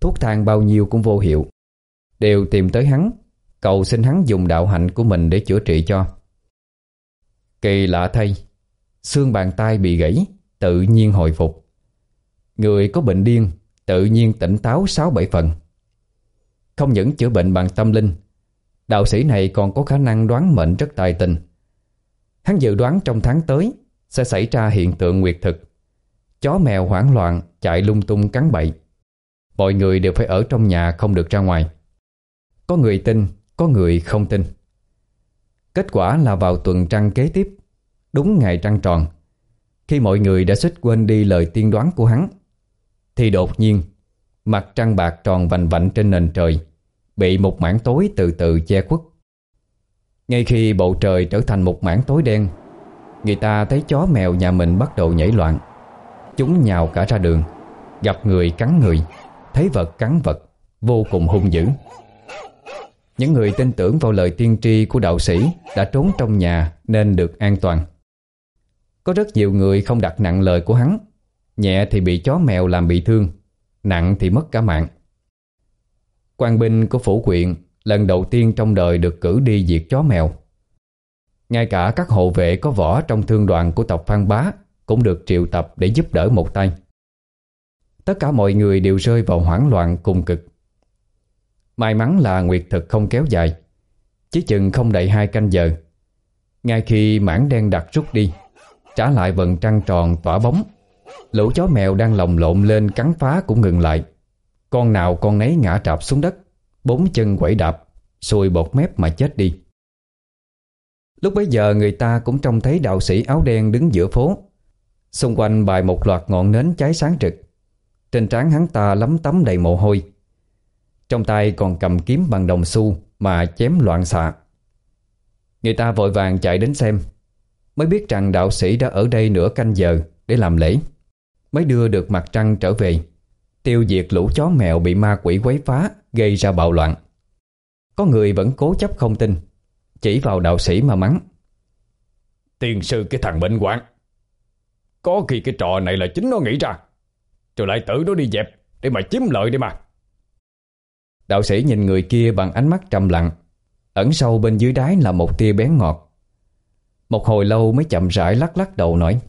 Thuốc thang bao nhiêu cũng vô hiệu. Đều tìm tới hắn, Cầu xin hắn dùng đạo hạnh của mình để chữa trị cho. Kỳ lạ thay, Xương bàn tay bị gãy, Tự nhiên hồi phục. Người có bệnh điên Tự nhiên tỉnh táo 6-7 phần. Không những chữa bệnh bằng tâm linh, Đạo sĩ này còn có khả năng đoán mệnh rất tài tình. Hắn dự đoán trong tháng tới Sẽ xảy ra hiện tượng nguyệt thực. Chó mèo hoảng loạn, Chạy lung tung cắn bậy. Mọi người đều phải ở trong nhà không được ra ngoài. Có người tin, Có người không tin. Kết quả là vào tuần trăng kế tiếp, Đúng ngày trăng tròn, Khi mọi người đã xích quên đi lời tiên đoán của hắn thì đột nhiên, Mặt trăng bạc tròn vành vạnh trên nền trời, Bị một mảng tối từ từ che khuất. Ngay khi bầu trời trở thành một mảng tối đen, Người ta thấy chó mèo nhà mình bắt đầu nhảy loạn. Chúng nhào cả ra đường, Gặp người cắn người, Thấy vật cắn vật, Vô cùng hung dữ. Những người tin tưởng vào lời tiên tri của đạo sĩ Đã trốn trong nhà Nên được an toàn. Có rất nhiều người không đặt nặng lời của hắn. Nhẹ thì bị chó mèo làm bị thương, Nặng thì mất cả mạng. Quan binh của phủ quyện, Lần đầu tiên trong đời được cử đi diệt chó mèo. Ngay cả các hộ vệ có võ trong thương đoàn của tộc Phan Bá Cũng được triệu tập để giúp đỡ một tay. Tất cả mọi người đều rơi vào hoảng loạn cùng cực. May mắn là nguyệt thực không kéo dài Chỉ chừng không đầy hai canh giờ. Ngay khi mảng đen đặt rút đi, Trả lại vần trăng tròn tỏa bóng Lũ chó mèo đang lồng lộn lên cắn phá cũng ngừng lại. Con nào con nấy ngã trạp xuống đất. Bốn chân quẩy đạp Xùi bột mép mà chết đi. Lúc bấy giờ người ta cũng trông thấy đạo sĩ áo đen đứng giữa phố. Xung quanh bài một loạt ngọn nến cháy sáng trực. Trên trán hắn ta lấm tấm đầy mồ hôi. Trong tay còn cầm kiếm bằng đồng xu Mà chém loạn xạ. Người ta vội vàng chạy đến xem. Mới biết rằng đạo sĩ đã ở đây nửa canh giờ Để làm lễ. Mới đưa được mặt trăng trở về. Tiêu diệt lũ chó mèo bị ma quỷ quấy phá Gây ra bạo loạn. Có người vẫn cố chấp không tin Chỉ vào đạo sĩ mà mắng. Tiền sư cái thằng bệnh hoạn. Có khi cái trò này là chính nó nghĩ ra. Rồi lại tự nó đi dẹp Để mà chiếm lợi đi mà. Đạo sĩ nhìn người kia bằng ánh mắt trầm lặng. Ẩn sâu bên dưới đáy là một tia bén ngọt. Một hồi lâu mới chậm rãi lắc lắc đầu nói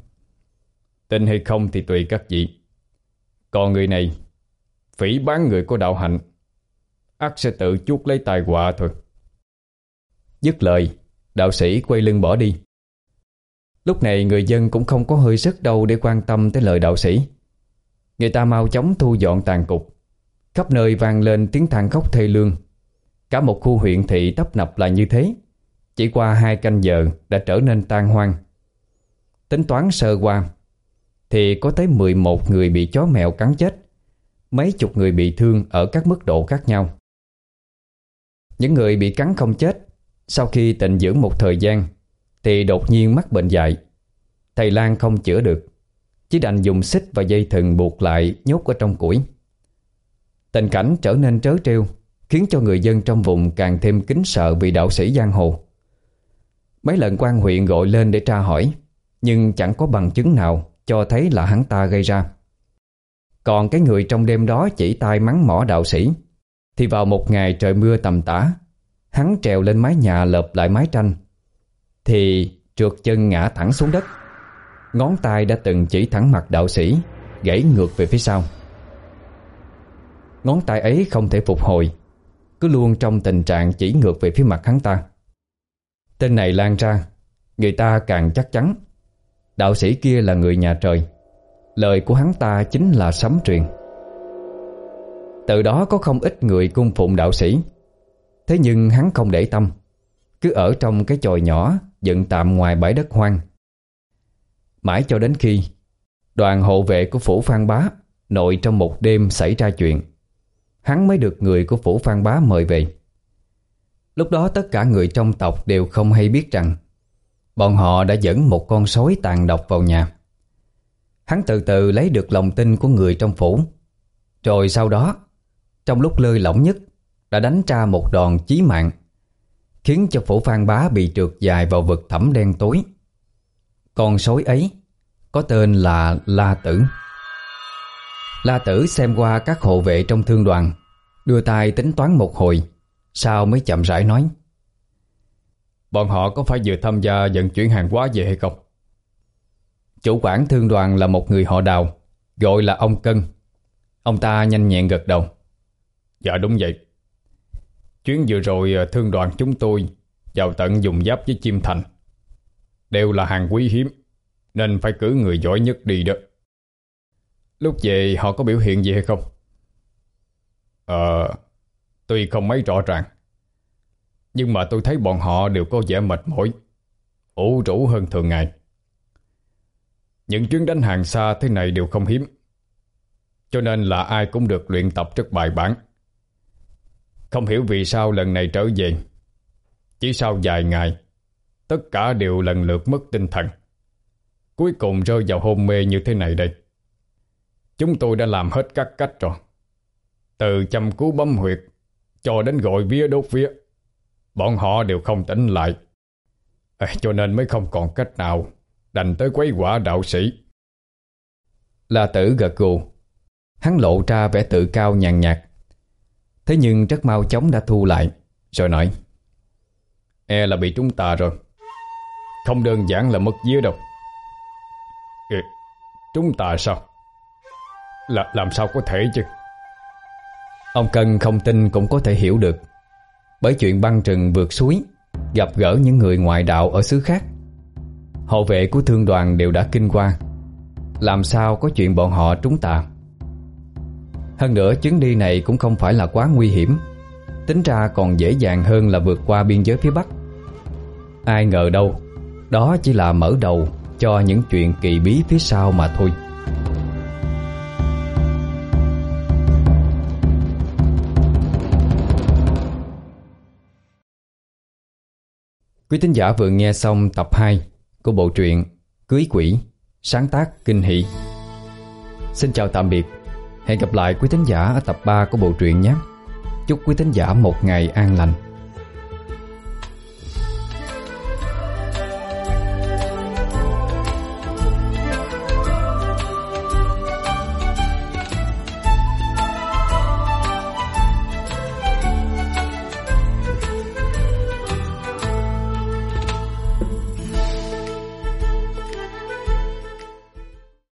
Tin hay không thì tùy các vị. Còn người này, Phỉ bán người của đạo hạnh ắt sẽ tự chuốc lấy tài họa thôi. Dứt lời, Đạo sĩ quay lưng bỏ đi. Lúc này người dân cũng không có hơi sức đâu Để quan tâm tới lời đạo sĩ. Người ta mau chóng thu dọn tàn cục. Khắp nơi vang lên tiếng than khóc thê lương. Cả một khu huyện thị tấp nập là như thế. Chỉ qua hai canh giờ Đã trở nên tan hoang. Tính toán sơ qua thì có tới 11 người bị chó mèo cắn chết. Mấy chục người bị thương Ở các mức độ khác nhau. Những người bị cắn không chết, Sau khi tịnh dưỡng một thời gian, Thì đột nhiên mắc bệnh dại Thầy Lan không chữa được, Chỉ đành dùng xích và dây thừng buộc lại Nhốt ở trong củi. Tình cảnh trở nên trớ trêu, Khiến cho người dân trong vùng càng thêm kính sợ Vì đạo sĩ giang hồ. Mấy lần quan huyện gọi lên để tra hỏi, Nhưng chẳng có bằng chứng nào. Cho thấy là hắn ta gây ra. Còn cái người trong đêm đó Chỉ tay mắng mỏ đạo sĩ. Thì vào một ngày trời mưa tầm tã, Hắn trèo lên mái nhà lợp lại mái tranh. Thì trượt chân ngã thẳng xuống đất. Ngón tay đã từng chỉ thẳng mặt đạo sĩ, Gãy ngược về phía sau. Ngón tay ấy không thể phục hồi, Cứ luôn trong tình trạng chỉ ngược về phía mặt hắn ta. Tên này lan ra, Người ta càng chắc chắn. Đạo sĩ kia là người nhà trời. Lời của hắn ta chính là sấm truyền. Từ đó có không ít người cung phụng đạo sĩ. Thế nhưng hắn không để tâm. Cứ ở trong cái chòi nhỏ, Dựng tạm ngoài bãi đất hoang. Mãi cho đến khi, Đoàn hộ vệ của phủ Phan Bá Nội trong một đêm xảy ra chuyện, Hắn mới được người của phủ Phan Bá mời về. Lúc đó tất cả người trong tộc đều không hay biết rằng Bọn họ đã dẫn một con sói tàn độc vào nhà. Hắn từ từ lấy được lòng tin của người trong phủ. Rồi sau đó, Trong lúc lơi lỏng nhất, Đã đánh ra một đòn chí mạng, Khiến cho phủ Phan Bá bị trượt dài vào vực thẳm đen tối. Con sói ấy Có tên là La Tử. La Tử xem qua các hộ vệ trong thương đoàn, Đưa tay tính toán một hồi, Sau mới chậm rãi nói. Bọn họ có phải vừa tham gia vận chuyển hàng hóa về hay không? Chủ quản thương đoàn là một người họ đào, Gọi là ông Cân. Ông ta nhanh nhẹn gật đầu. Dạ đúng vậy. Chuyến vừa rồi ờ, thương đoàn chúng tôi Vào tận dùng giáp với chim thành. Đều là hàng quý hiếm, Nên phải cử người giỏi nhất đi đó. Lúc về, họ có biểu hiện gì hay không? Ờ Tuy không mấy rõ ràng. Nhưng mà tôi thấy bọn họ đều có vẻ mệt mỏi, ủ rũ hơn thường ngày. Những chuyến đánh hàng xa thế này đều không hiếm, Cho nên là ai cũng được luyện tập rất bài bản. Không hiểu vì sao lần này trở về, Chỉ sau vài ngày, Tất cả đều lần lượt mất tinh thần. Cuối cùng rơi vào hôn mê như thế này đây. Chúng tôi đã làm hết các cách rồi, Từ chăm cứu bấm huyệt Cho đến gọi vía đốt vía. Bọn họ đều không tỉnh lại. À, Cho nên mới không còn cách nào Đành tới quấy quả đạo sĩ. La tử gật gù. Hắn lộ ra vẻ tự cao nhàn nhạt. Thế nhưng rất mau chóng đã thu lại Rồi nói E là bị chúng ta rồi. Không đơn giản là mất dứa đâu. Ừ, Chúng ta sao? Là Làm sao có thể chứ? Ông Cân không tin cũng có thể hiểu được. Bởi chuyện băng trừng vượt suối, Gặp gỡ những người ngoại đạo ở xứ khác. Hộ vệ của thương đoàn đều đã kinh qua. Làm sao có chuyện bọn họ trúng tà? Hơn nữa, chuyến đi này cũng không phải là quá nguy hiểm. Tính ra còn dễ dàng hơn là vượt qua biên giới phía Bắc. Ai ngờ đâu, Đó chỉ là mở đầu cho những chuyện kỳ bí phía sau mà thôi. Quý tín giả vừa nghe xong tập 2 của bộ truyện Cưới Quỷ, sáng tác Kinh Hỷ. Xin chào tạm biệt, hẹn gặp lại quý tín giả ở tập 3 của bộ truyện nhé. Chúc quý tín giả một ngày an lành.